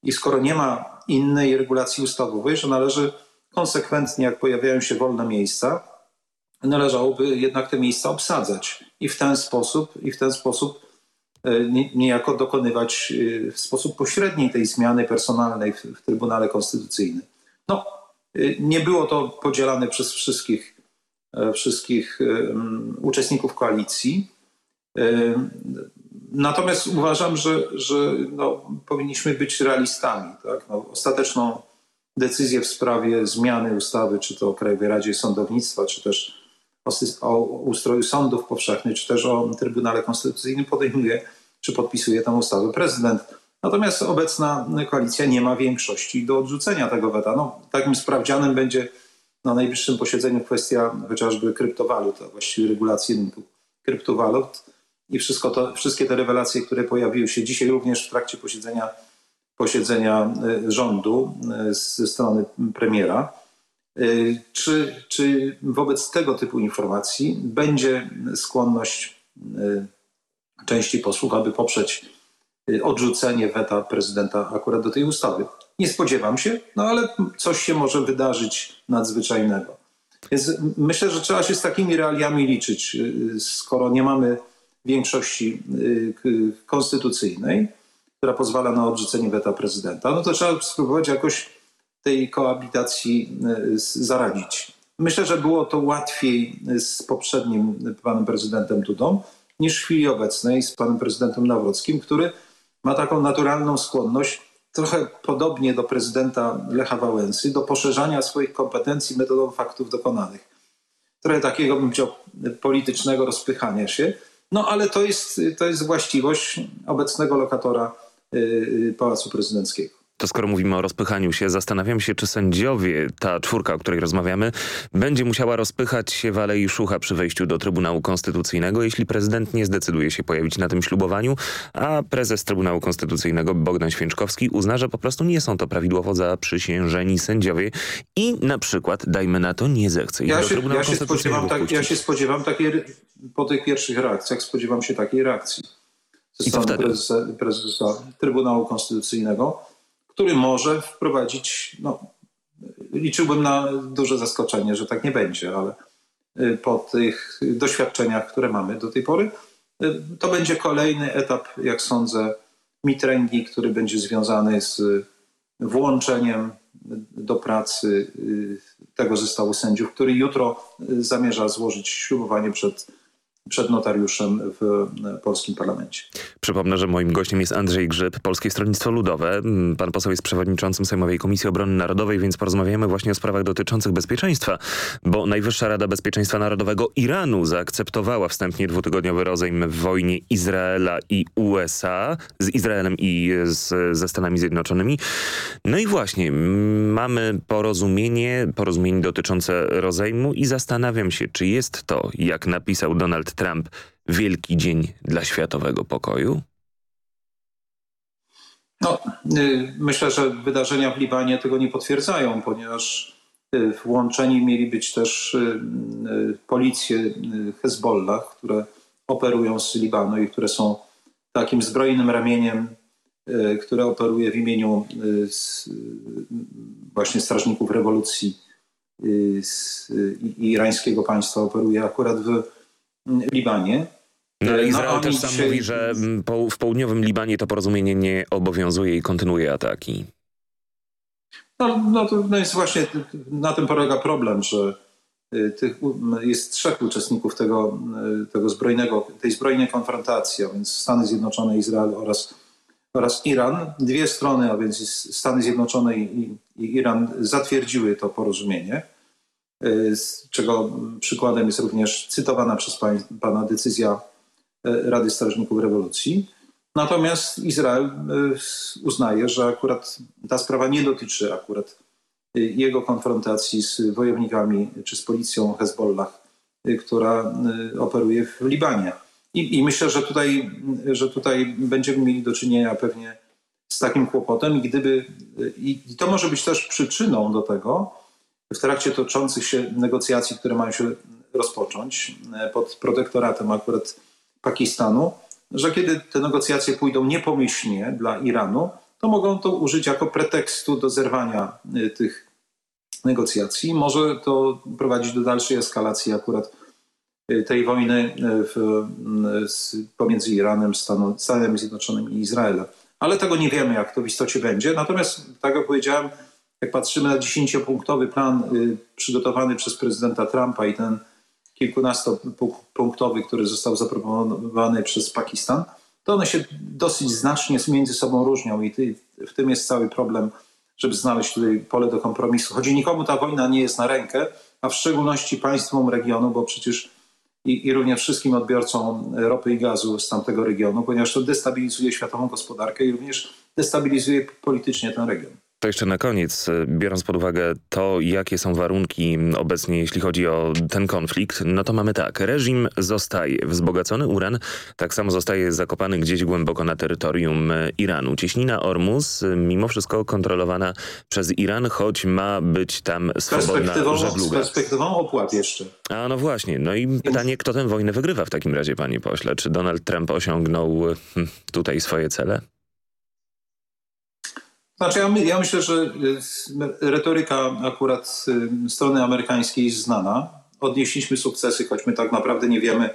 i skoro nie ma innej regulacji ustawowej, że należy konsekwentnie, jak pojawiają się wolne miejsca, należałoby jednak te miejsca obsadzać i w ten sposób, i w ten sposób e, niejako dokonywać e, w sposób pośredni tej zmiany personalnej w, Trybunale Konstytucyjnym. No, e, nie było to podzielane przez wszystkich, wszystkich uczestników koalicji. Natomiast uważam, że, że no, powinniśmy być realistami. Tak? Ostateczną decyzję w sprawie zmiany ustawy, czy to o Krajowej Radzie Sądownictwa, czy też o, o ustroju sądów powszechnych, czy też o Trybunale Konstytucyjnym podejmuje, czy podpisuje tę ustawę prezydent. Natomiast obecna koalicja nie ma większości do odrzucenia tego weta. No, takim sprawdzianem będzie na najbliższym posiedzeniu kwestia chociażby kryptowalut, a właściwie regulacji rynku kryptowalut i wszystko to, wszystkie te rewelacje, które pojawiły się dzisiaj również w trakcie posiedzenia, posiedzenia e, rządu e, ze strony premiera. E, czy, czy wobec tego typu informacji będzie skłonność części posłów, aby poprzeć odrzucenie weta prezydenta akurat do tej ustawy? Nie spodziewam się, no ale coś się może wydarzyć nadzwyczajnego. Więc myślę, że trzeba się z takimi realiami liczyć, skoro nie mamy większości konstytucyjnej, która pozwala na odrzucenie weta prezydenta, no to trzeba spróbować jakoś tej koabitacji y, zaradzić. Myślę, że było to łatwiej z poprzednim panem prezydentem Dudą niż w chwili obecnej z panem prezydentem Nawrockim, który ma taką naturalną skłonność, trochę podobnie do prezydenta Lecha Wałęsy, do poszerzania swoich kompetencji metodą faktów dokonanych. Trochę takiego, bym chciał, politycznego rozpychania się. No ale to jest, to jest właściwość obecnego lokatora Pałacu Prezydenckiego. To skoro mówimy o rozpychaniu się, zastanawiam się, czy sędziowie, ta czwórka, o której rozmawiamy, będzie musiała rozpychać się w Alei Szucha przy wejściu do Trybunału Konstytucyjnego, jeśli prezydent nie zdecyduje się pojawić na tym ślubowaniu, a prezes Trybunału Konstytucyjnego Bogdan Święczkowski uzna, że po prostu nie są to prawidłowo zaprzysiężeni sędziowie i na przykład, dajmy na to, nie zechce ja do się, Trybunału ja spodziewam tak, Ja się spodziewam takiej, po tych pierwszych reakcjach, spodziewam się takiej reakcji ze strony prezesa, prezesa Trybunału Konstytucyjnego, który może wprowadzić, no, liczyłbym na duże zaskoczenie, że tak nie będzie, ale y, po tych doświadczeniach, które mamy do tej pory, y, to będzie kolejny etap, jak sądzę, mitręgi, który będzie związany z włączeniem do pracy y, tego zestawu sędziów, który jutro zamierza złożyć ślubowanie przed przed notariuszem w polskim parlamencie. Przypomnę, że moim gościem jest Andrzej Grzyb, Polskie Stronnictwo Ludowe. Pan poseł jest przewodniczącym Sejmowej Komisji Obrony Narodowej, więc porozmawiamy właśnie o sprawach dotyczących bezpieczeństwa, bo Najwyższa Rada Bezpieczeństwa Narodowego Iranu zaakceptowała wstępnie dwutygodniowy rozejm w wojnie Izraela i USA, z Izraelem i z, ze Stanami Zjednoczonymi. No i właśnie, mamy porozumienie, porozumienie dotyczące rozejmu i zastanawiam się, czy jest to, jak napisał Donald Trump wielki dzień dla światowego pokoju? No, y, myślę, że wydarzenia w Libanie tego nie potwierdzają, ponieważ y, włączeni mieli być też y, policje Hezbollah, które operują z Libanu i które są takim zbrojnym ramieniem, które operuje w imieniu właśnie strażników rewolucji irańskiego państwa, operuje akurat w Libanie. No, ale Izrael no, też sam dzisiaj... mówi, że w południowym Libanie to porozumienie nie obowiązuje i kontynuuje ataki. No, no to no jest właśnie na tym polega problem, że y, tych, jest trzech uczestników tego, y, tego zbrojnego, tej zbrojnej konfrontacji, a więc Stany Zjednoczone, Izrael oraz, oraz Iran. Dwie strony, a więc Stany Zjednoczone i, i Iran zatwierdziły to porozumienie. Y, z czego przykładem jest również cytowana przez pana decyzja y, Rady Strażników Rewolucji. Natomiast Izrael y, uznaje, że akurat ta sprawa nie dotyczy akurat jego konfrontacji z wojownikami czy z policją Hezbollah, która operuje w Libanie. I, I, myślę, że tutaj, że tutaj będziemy mieli do czynienia pewnie z takim kłopotem gdyby, i to może być też przyczyną do tego, w trakcie toczących się negocjacji, które mają się rozpocząć e, pod protektoratem akurat Pakistanu, że kiedy te negocjacje pójdą niepomyślnie dla Iranu, to mogą to użyć jako pretekstu do zerwania e, tych negocjacji. Może to prowadzić do dalszej eskalacji akurat e, tej wojny w, pomiędzy Iranem, Stanem, Stanami Zjednoczonymi i Izraelem. Ale tego nie wiemy, jak to w istocie będzie. Natomiast, tak jak powiedziałem, jak patrzymy na dziesięciopunktowy plan y, przygotowany przez prezydenta Trumpa i ten kilkunastopunktowy, który został zaproponowany przez Pakistan, to one się dosyć znacznie między sobą różnią i w tym jest cały problem, żeby znaleźć tutaj pole do kompromisu. Choć nikomu ta wojna nie jest na rękę, a w szczególności państwom regionu, bo przecież i, i również wszystkim odbiorcom ropy i gazu z tamtego regionu, ponieważ to destabilizuje światową gospodarkę i również destabilizuje politycznie ten region. To jeszcze na koniec, e, biorąc pod uwagę to, jakie są warunki obecnie, jeśli chodzi o ten konflikt, no to mamy tak. Reżim zostaje wzbogacony uran, tak samo zostaje zakopany gdzieś głęboko na terytorium e, Iranu. Cieśnina Ormus, e, mimo wszystko kontrolowana przez Iran, choć ma być tam swobodna żegluga. Z perspektywą opłat jeszcze. A no właśnie. No i pytanie, kto tę wojnę wygrywa w takim razie, panie pośle? Czy Donald Trump osiągnął hm, tutaj swoje cele? Znaczy ja, my, ja myślę, że y, retoryka akurat y, strony amerykańskiej jest znana. Odnieśliśmy sukcesy, choć my tak naprawdę nie wiemy,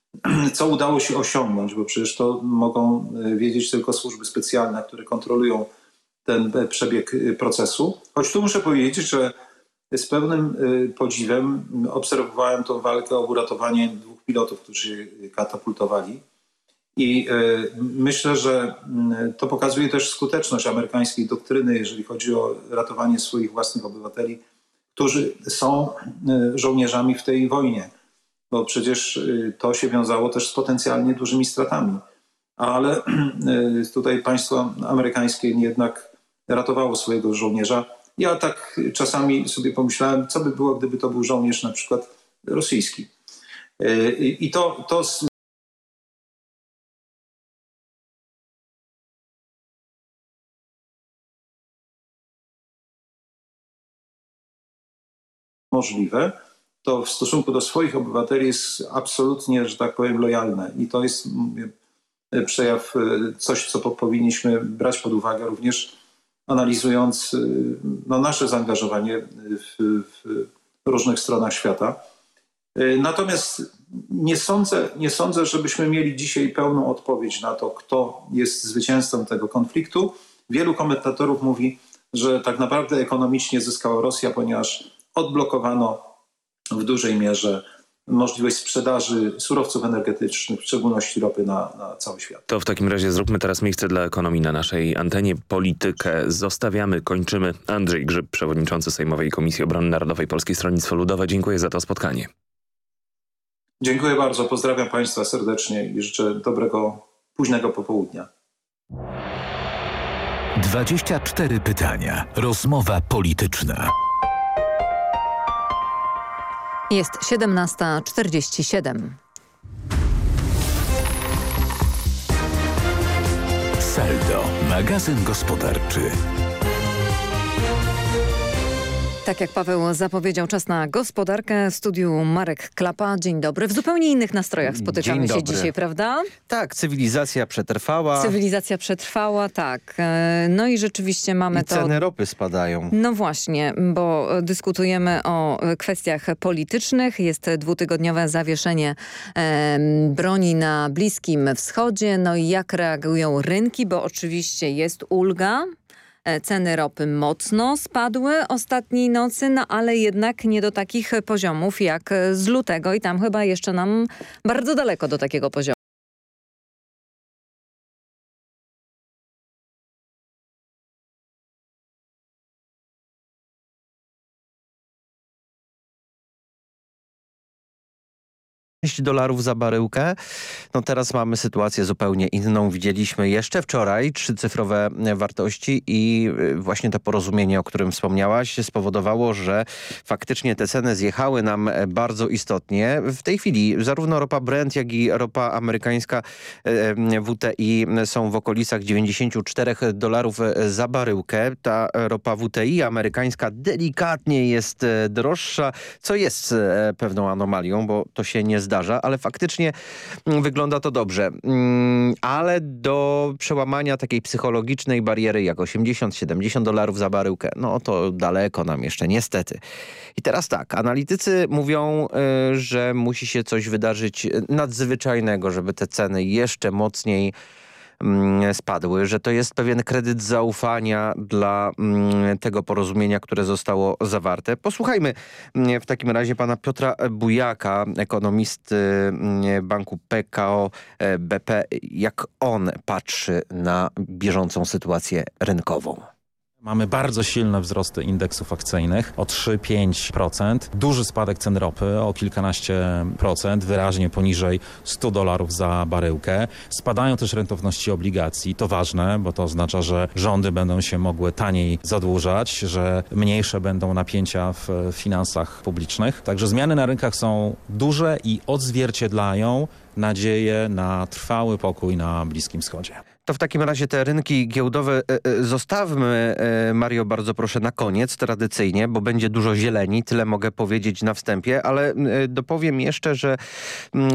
co udało się osiągnąć, bo przecież to mogą y, wiedzieć tylko służby specjalne, które kontrolują ten przebieg procesu. Choć tu muszę powiedzieć, że z pewnym podziwem obserwowałem tą walkę o uratowanie dwóch pilotów, którzy katapultowali. I e, myślę, że mm, to pokazuje też skuteczność amerykańskiej doktryny, jeżeli chodzi o ratowanie swoich własnych obywateli, którzy są e, żołnierzami w tej wojnie. Bo przecież e, to się wiązało też z potencjalnie dużymi stratami. Ale tutaj państwo amerykańskie jednak ratowało swojego żołnierza. Ja tak czasami sobie pomyślałem, co by było, gdyby to był żołnierz na przykład rosyjski. I to, to możliwe, to w stosunku do swoich obywateli jest absolutnie, że tak powiem, lojalne. I to jest przejaw, e, coś, co powinniśmy brać pod uwagę również analizując e, no, nasze zaangażowanie w, w różnych stronach świata. E, natomiast nie sądzę, nie sądzę, żebyśmy mieli dzisiaj pełną odpowiedź na to, kto jest zwycięzcą tego konfliktu. Wielu komentatorów mówi, że tak naprawdę ekonomicznie zyskała Rosja, ponieważ odblokowano w dużej mierze możliwość sprzedaży surowców energetycznych, w szczególności ropy na, na, cały świat. To w takim razie zróbmy teraz miejsce dla ekonomii na naszej antenie. Politykę zostawiamy, kończymy. Andrzej Grzyb, przewodniczący Sejmowej Komisji Obrony Narodowej Polskiej Stronnictwo Ludowe. Dziękuję za to spotkanie. Dziękuję bardzo, pozdrawiam Państwa serdecznie i życzę dobrego późnego popołudnia. 24 pytania. Rozmowa polityczna. Jest 17.47. Saldo, magazyn gospodarczy. Tak jak Paweł zapowiedział, czas na gospodarkę. W studiu Marek Klapa. Dzień dobry. W zupełnie innych nastrojach spotykamy się dzisiaj, prawda? Tak, cywilizacja przetrwała. Cywilizacja przetrwała, tak. E, no i rzeczywiście mamy I to... ceny ropy spadają. No właśnie, bo dyskutujemy o kwestiach politycznych. Jest dwutygodniowe zawieszenie broni na Bliskim Wschodzie. No i jak reagują rynki, bo oczywiście jest ulga ceny ropy mocno spadły ostatniej nocy, no ale jednak nie do takich poziomów jak z lutego i tam chyba jeszcze nam bardzo daleko do takiego poziomu. Dolarów za baryłkę. No teraz mamy sytuację zupełnie inną. Widzieliśmy jeszcze wczoraj trzycyfrowe wartości i y, właśnie to porozumienie, o którym wspomniałaś, spowodowało, że faktycznie te ceny zjechały nam bardzo istotnie. W tej chwili zarówno ropa Brent, jak i ropa amerykańska y, WTI są w okolicach 94 dolarów za baryłkę. Ta ropa WTI amerykańska delikatnie jest y, droższa, co jest pewną anomalią, bo to się nie zdarza zdarza, ale faktycznie mm, wygląda to dobrze. Mm, ale do przełamania takiej psychologicznej bariery jak 80-70 dolarów za baryłkę, no to daleko nam jeszcze niestety. I teraz tak, analitycy mówią, y, że musi się coś wydarzyć nadzwyczajnego, żeby te ceny jeszcze mocniej spadły, że to jest pewien kredyt zaufania dla mm, tego porozumienia, które zostało zawarte. Posłuchajmy mm, w takim razie pana Piotra Bujaka, ekonomisty banku PKO BP, jak on patrzy na bieżącą sytuację rynkową. Mamy bardzo silne wzrosty indeksów akcyjnych o 3-5%. Duży spadek cen ropy o kilkanaście procent, wyraźnie poniżej 100 dolarów za baryłkę. Spadają też rentowności obligacji. To ważne, bo to oznacza, że rządy będą się mogły taniej zadłużać, że mniejsze będą napięcia w finansach publicznych. Także zmiany na rynkach są duże i odzwierciedlają nadzieję na trwały pokój na Bliskim Wschodzie. To w takim razie te rynki giełdowe e, e, zostawmy, e, Mario, bardzo proszę, na koniec tradycyjnie, bo będzie dużo zieleni, tyle mogę powiedzieć na wstępie, ale dopowiem jeszcze, że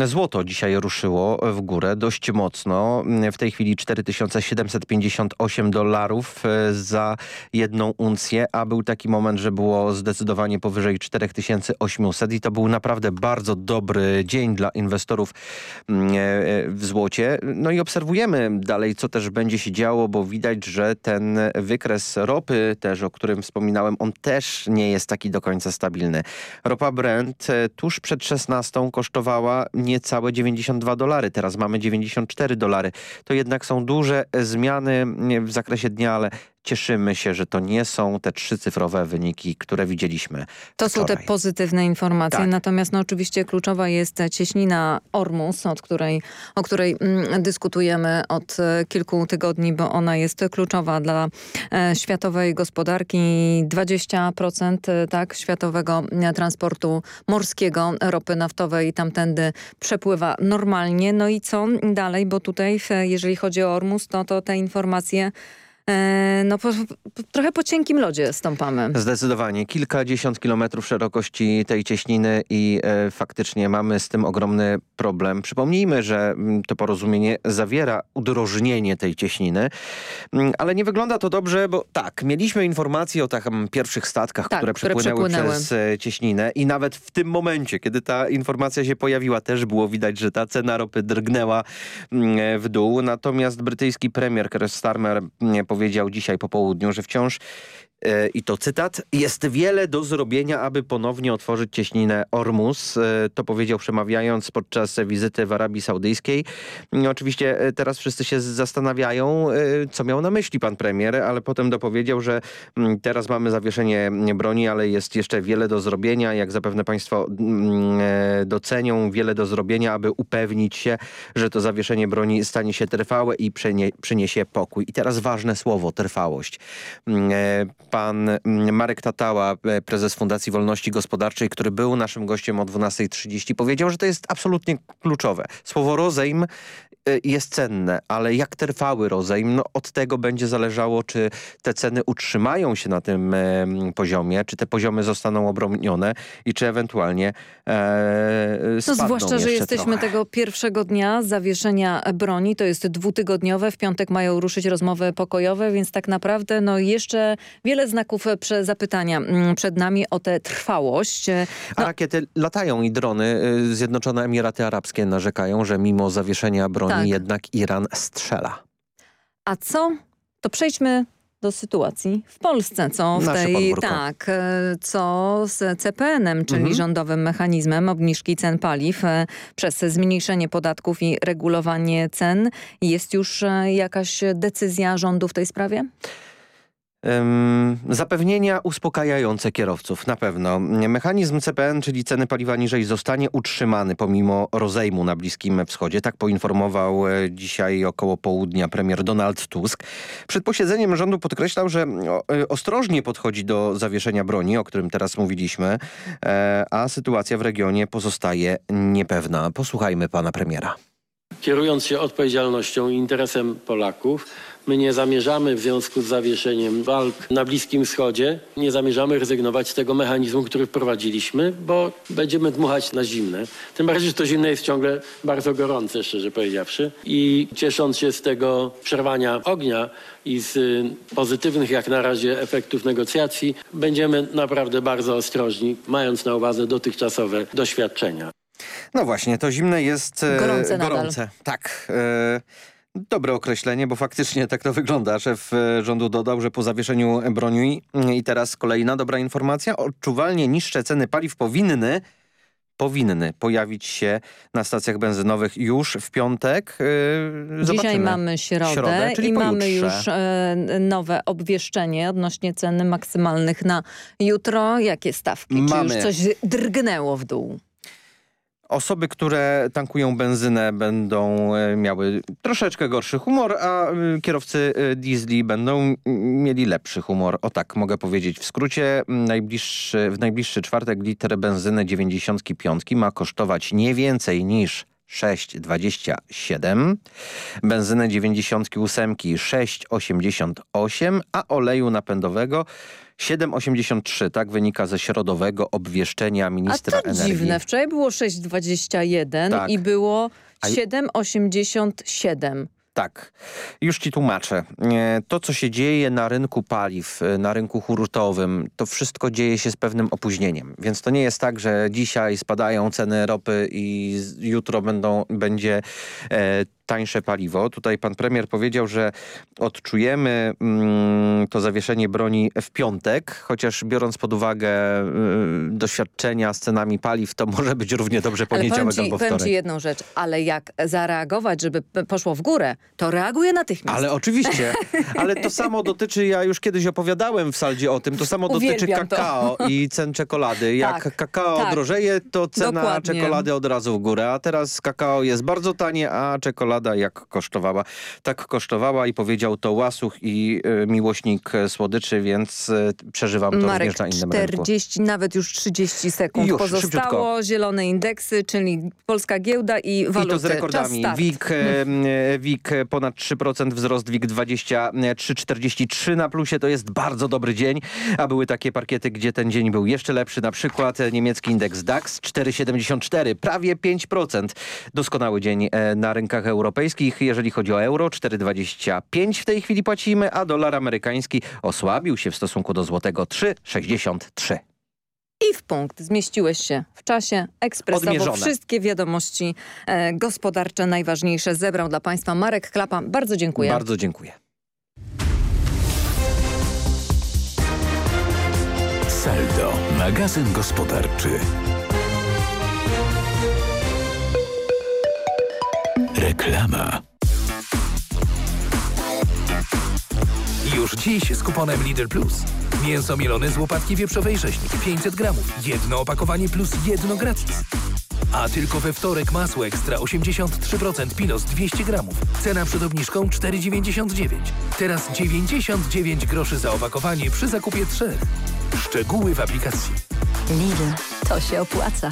złoto dzisiaj ruszyło w górę dość mocno. W tej chwili 4758 dolarów za jedną uncję, a był taki moment, że było zdecydowanie powyżej 4800 i to był naprawdę bardzo dobry dzień dla inwestorów w złocie. No i obserwujemy dalej co też będzie się działo, bo widać, że ten wykres ropy też, o którym wspominałem, on też nie jest taki do końca stabilny. Ropa Brent e, tuż przed 16 kosztowała niecałe 92 dolary, teraz mamy 94 dolary. To jednak są duże zmiany w zakresie dnia, ale cieszymy się, że to nie są te trzycyfrowe wyniki, które widzieliśmy To wczoraj. są te pozytywne informacje, tak. natomiast no, oczywiście kluczowa jest cieśnina Ormus, od której, o której mm, dyskutujemy od e, kilku tygodni, bo ona jest kluczowa dla e, światowej gospodarki. 20% e, tak, światowego e, transportu morskiego ropy naftowej tamtędy przepływa normalnie. No i co dalej, bo tutaj jeżeli chodzi o Ormus, to, to te informacje no po, po, trochę po cienkim lodzie stąpamy. Zdecydowanie. Kilkadziesiąt kilometrów szerokości tej cieśniny i e, faktycznie mamy z tym ogromny problem. Przypomnijmy, że mm, to porozumienie zawiera udrożnienie tej cieśniny, mm, ale nie wygląda to dobrze, bo tak, mieliśmy informacje o tak, pierwszych statkach, tak, które, przepłynęły które przepłynęły przez e, cieśninę i nawet w tym momencie, kiedy ta informacja się pojawiła, też było widać, że ta cena ropy drgnęła mm, w dół. Natomiast brytyjski premier Keir Starmer powiedział, powiedział dzisiaj po południu, że wciąż i to cytat, jest wiele do zrobienia, aby ponownie otworzyć cieśninę Ormus. E, to powiedział przemawiając podczas wizyty w Arabii Saudyjskiej. Oczywiście e, teraz wszyscy się zastanawiają, co miał na myśli pan premier, ale potem dopowiedział, że mm, teraz mamy zawieszenie broni, ale jest jeszcze wiele do zrobienia. Jak zapewne państwo mm, docenią, wiele do zrobienia, aby upewnić się, że to zawieszenie broni stanie się trwałe i przyniesie pokój. I teraz ważne słowo, trwałość mm, pan mm, Marek Tatała, e, prezes Fundacji Wolności Gospodarczej, który był naszym gościem o 12.30, powiedział, że to jest absolutnie kluczowe. Słowo rozejm jest cenne, ale jak trwały rozejm, no od tego będzie zależało, czy te ceny utrzymają się na tym e, poziomie, czy te poziomy zostaną obronione i czy ewentualnie e, No zwłaszcza, że jesteśmy trochę. tego pierwszego dnia zawieszenia broni, to jest dwutygodniowe, w piątek mają ruszyć rozmowy pokojowe, więc tak naprawdę no jeszcze wiele znaków zapytania mm, przed nami o tę trwałość. No. A rakiety latają i drony. Y, Zjednoczone Emiraty Arabskie narzekają, że mimo zawieszenia broni tak. jednak Iran strzela. A co? To przejdźmy do sytuacji w Polsce, co w Nasze tej tak, e, co z CPN-em, czyli Mhm. rządowym mechanizmem obniżki cen paliw e, przez zmniejszenie podatków i regulowanie cen. Jest już e, jakaś decyzja rządu w tej sprawie? Zapewnienia uspokajające kierowców, na pewno. Mechanizm CPN, czyli ceny paliwa niżej, zostanie utrzymany pomimo rozejmu na Bliskim Wschodzie. Tak poinformował e, dzisiaj około południa premier Donald Tusk. Przed posiedzeniem rządu podkreślał, że e, ostrożnie podchodzi do zawieszenia broni, o którym teraz mówiliśmy, e, a sytuacja w regionie pozostaje niepewna. Posłuchajmy pana premiera. Kierując się odpowiedzialnością i interesem Polaków, my nie zamierzamy w związku z zawieszeniem walk na Bliskim Wschodzie, nie zamierzamy rezygnować z tego mechanizmu, który wprowadziliśmy, bo będziemy dmuchać na zimne. Tym bardziej, że to zimne jest ciągle bardzo gorące, szczerze powiedziawszy. I ciesząc się z tego przerwania ognia i z pozytywnych jak na razie efektów negocjacji, będziemy naprawdę bardzo ostrożni, mając na uwadze dotychczasowe doświadczenia. No właśnie, to zimne jest e, Gorące nadal. gorące. Tak. E, dobre określenie, bo faktycznie tak to wygląda. Szef e, rządu dodał, że po zawieszeniu broni i teraz kolejna dobra informacja. Odczuwalnie niższe ceny paliw powinny powinny pojawić się na stacjach benzynowych już w piątek. Yy, Dzisiaj mamy środę, środę i mamy już e, nowe obwieszczenie odnośnie ceny maksymalnych na jutro. Jakie stawki? Mamy. Czy już coś drgnęło w dół? Osoby, które tankują benzynę będą e, miały troszeczkę gorszy humor, a e, kierowcy e, diesli będą mieli lepszy humor. O tak mogę powiedzieć. W skrócie najbliższy, w najbliższy czwartek litr benzyny 95 ma kosztować nie więcej niż 6,27, benzynę 98 6,88, a oleju napędowego 7,83. Tak wynika ze środowego obwieszczenia ministra A to energii. dziwne. Wczoraj było 6,21 Tak. i było A- 7,87. Tak, już ci tłumaczę. E, To, co się dzieje na rynku paliw, e, na rynku hurtowym, to wszystko dzieje się z pewnym opóźnieniem. Więc to nie jest tak, że dzisiaj spadają ceny ropy i jutro będą, będzie e, tańsze paliwo. Tutaj pan premier powiedział, że odczujemy mm, to zawieszenie broni w piątek, chociaż biorąc pod uwagę y, doświadczenia z cenami paliw, to może być równie dobrze Ale powiem poniedziałek ci, albo powiem wtorek. ci jedną rzecz, ale jak zareagować, żeby poszło w górę, to reaguje natychmiast. Ale oczywiście, ale to samo dotyczy, ja już kiedyś opowiadałem w saldzie o tym, to samo dotyczy Uwielbiam to. kakao i cen czekolady. Jak Tak, kakao tak. drożeje, to cena Dokładnie. czekolady od razu w górę, a teraz kakao jest bardzo tanie, a czekolada jak kosztowała? Tak kosztowała i powiedział to łasuch i y, miłośnik słodyczy, więc y, przeżywam to Marek, również na innym rynku. 40, nawet już 30 sekund Już, pozostało. szybciutko. Zielone indeksy, czyli polska giełda i waluty. I to z rekordami. WIG, WIG ponad 3% wzrost, WIG 23,43 na plusie. To jest bardzo dobry dzień, a były takie parkiety, gdzie ten dzień był jeszcze lepszy. Na przykład e, niemiecki indeks DAX 4,74, prawie 5%. Doskonały dzień e, na rynkach europejskich. Jeżeli chodzi o euro, 4,25 w tej chwili płacimy, a dolar amerykański osłabił się w stosunku do złotego 3,63. I w punkt zmieściłeś się w czasie ekspresowo. Odmierzone. Wszystkie wiadomości e, gospodarcze najważniejsze zebrał dla Państwa Marek Klapa. Bardzo dziękuję. Bardzo dziękuję. Saldo, magazyn gospodarczy. Reklama. Już dziś z kuponem Lidl Plus. Mięso mielone z łopatki wieprzowej rzeźnik 500 gramów. Jedno opakowanie plus jedno gratis. A tylko we wtorek masło ekstra 83% Pilos 200 gramów. Cena przed obniżką 4,99. Teraz 99 groszy za opakowanie przy zakupie trzech. Szczegóły w aplikacji. Lidl, to się opłaca.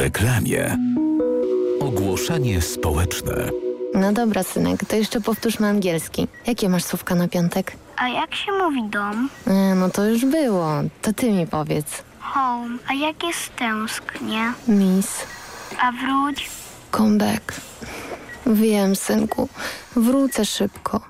Reklamie. Ogłoszenie społeczne. No dobra, synek, to jeszcze powtórzmy angielski. Jakie masz słówka na piątek? A jak się mówi dom? E, no to już było. To ty mi powiedz. Home. A jak jest tęsknie? Miss. A wróć? Come back. Wiem, synku. Wrócę szybko.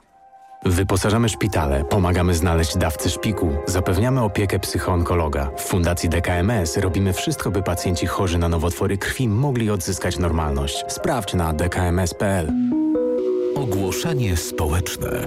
Wyposażamy szpitale, pomagamy znaleźć dawcę szpiku, zapewniamy opiekę psychoonkologa. W Fundacji DKMS robimy wszystko, by pacjenci chorzy na nowotwory krwi mogli odzyskać normalność. Sprawdź na dkms.pl. Ogłoszenie społeczne.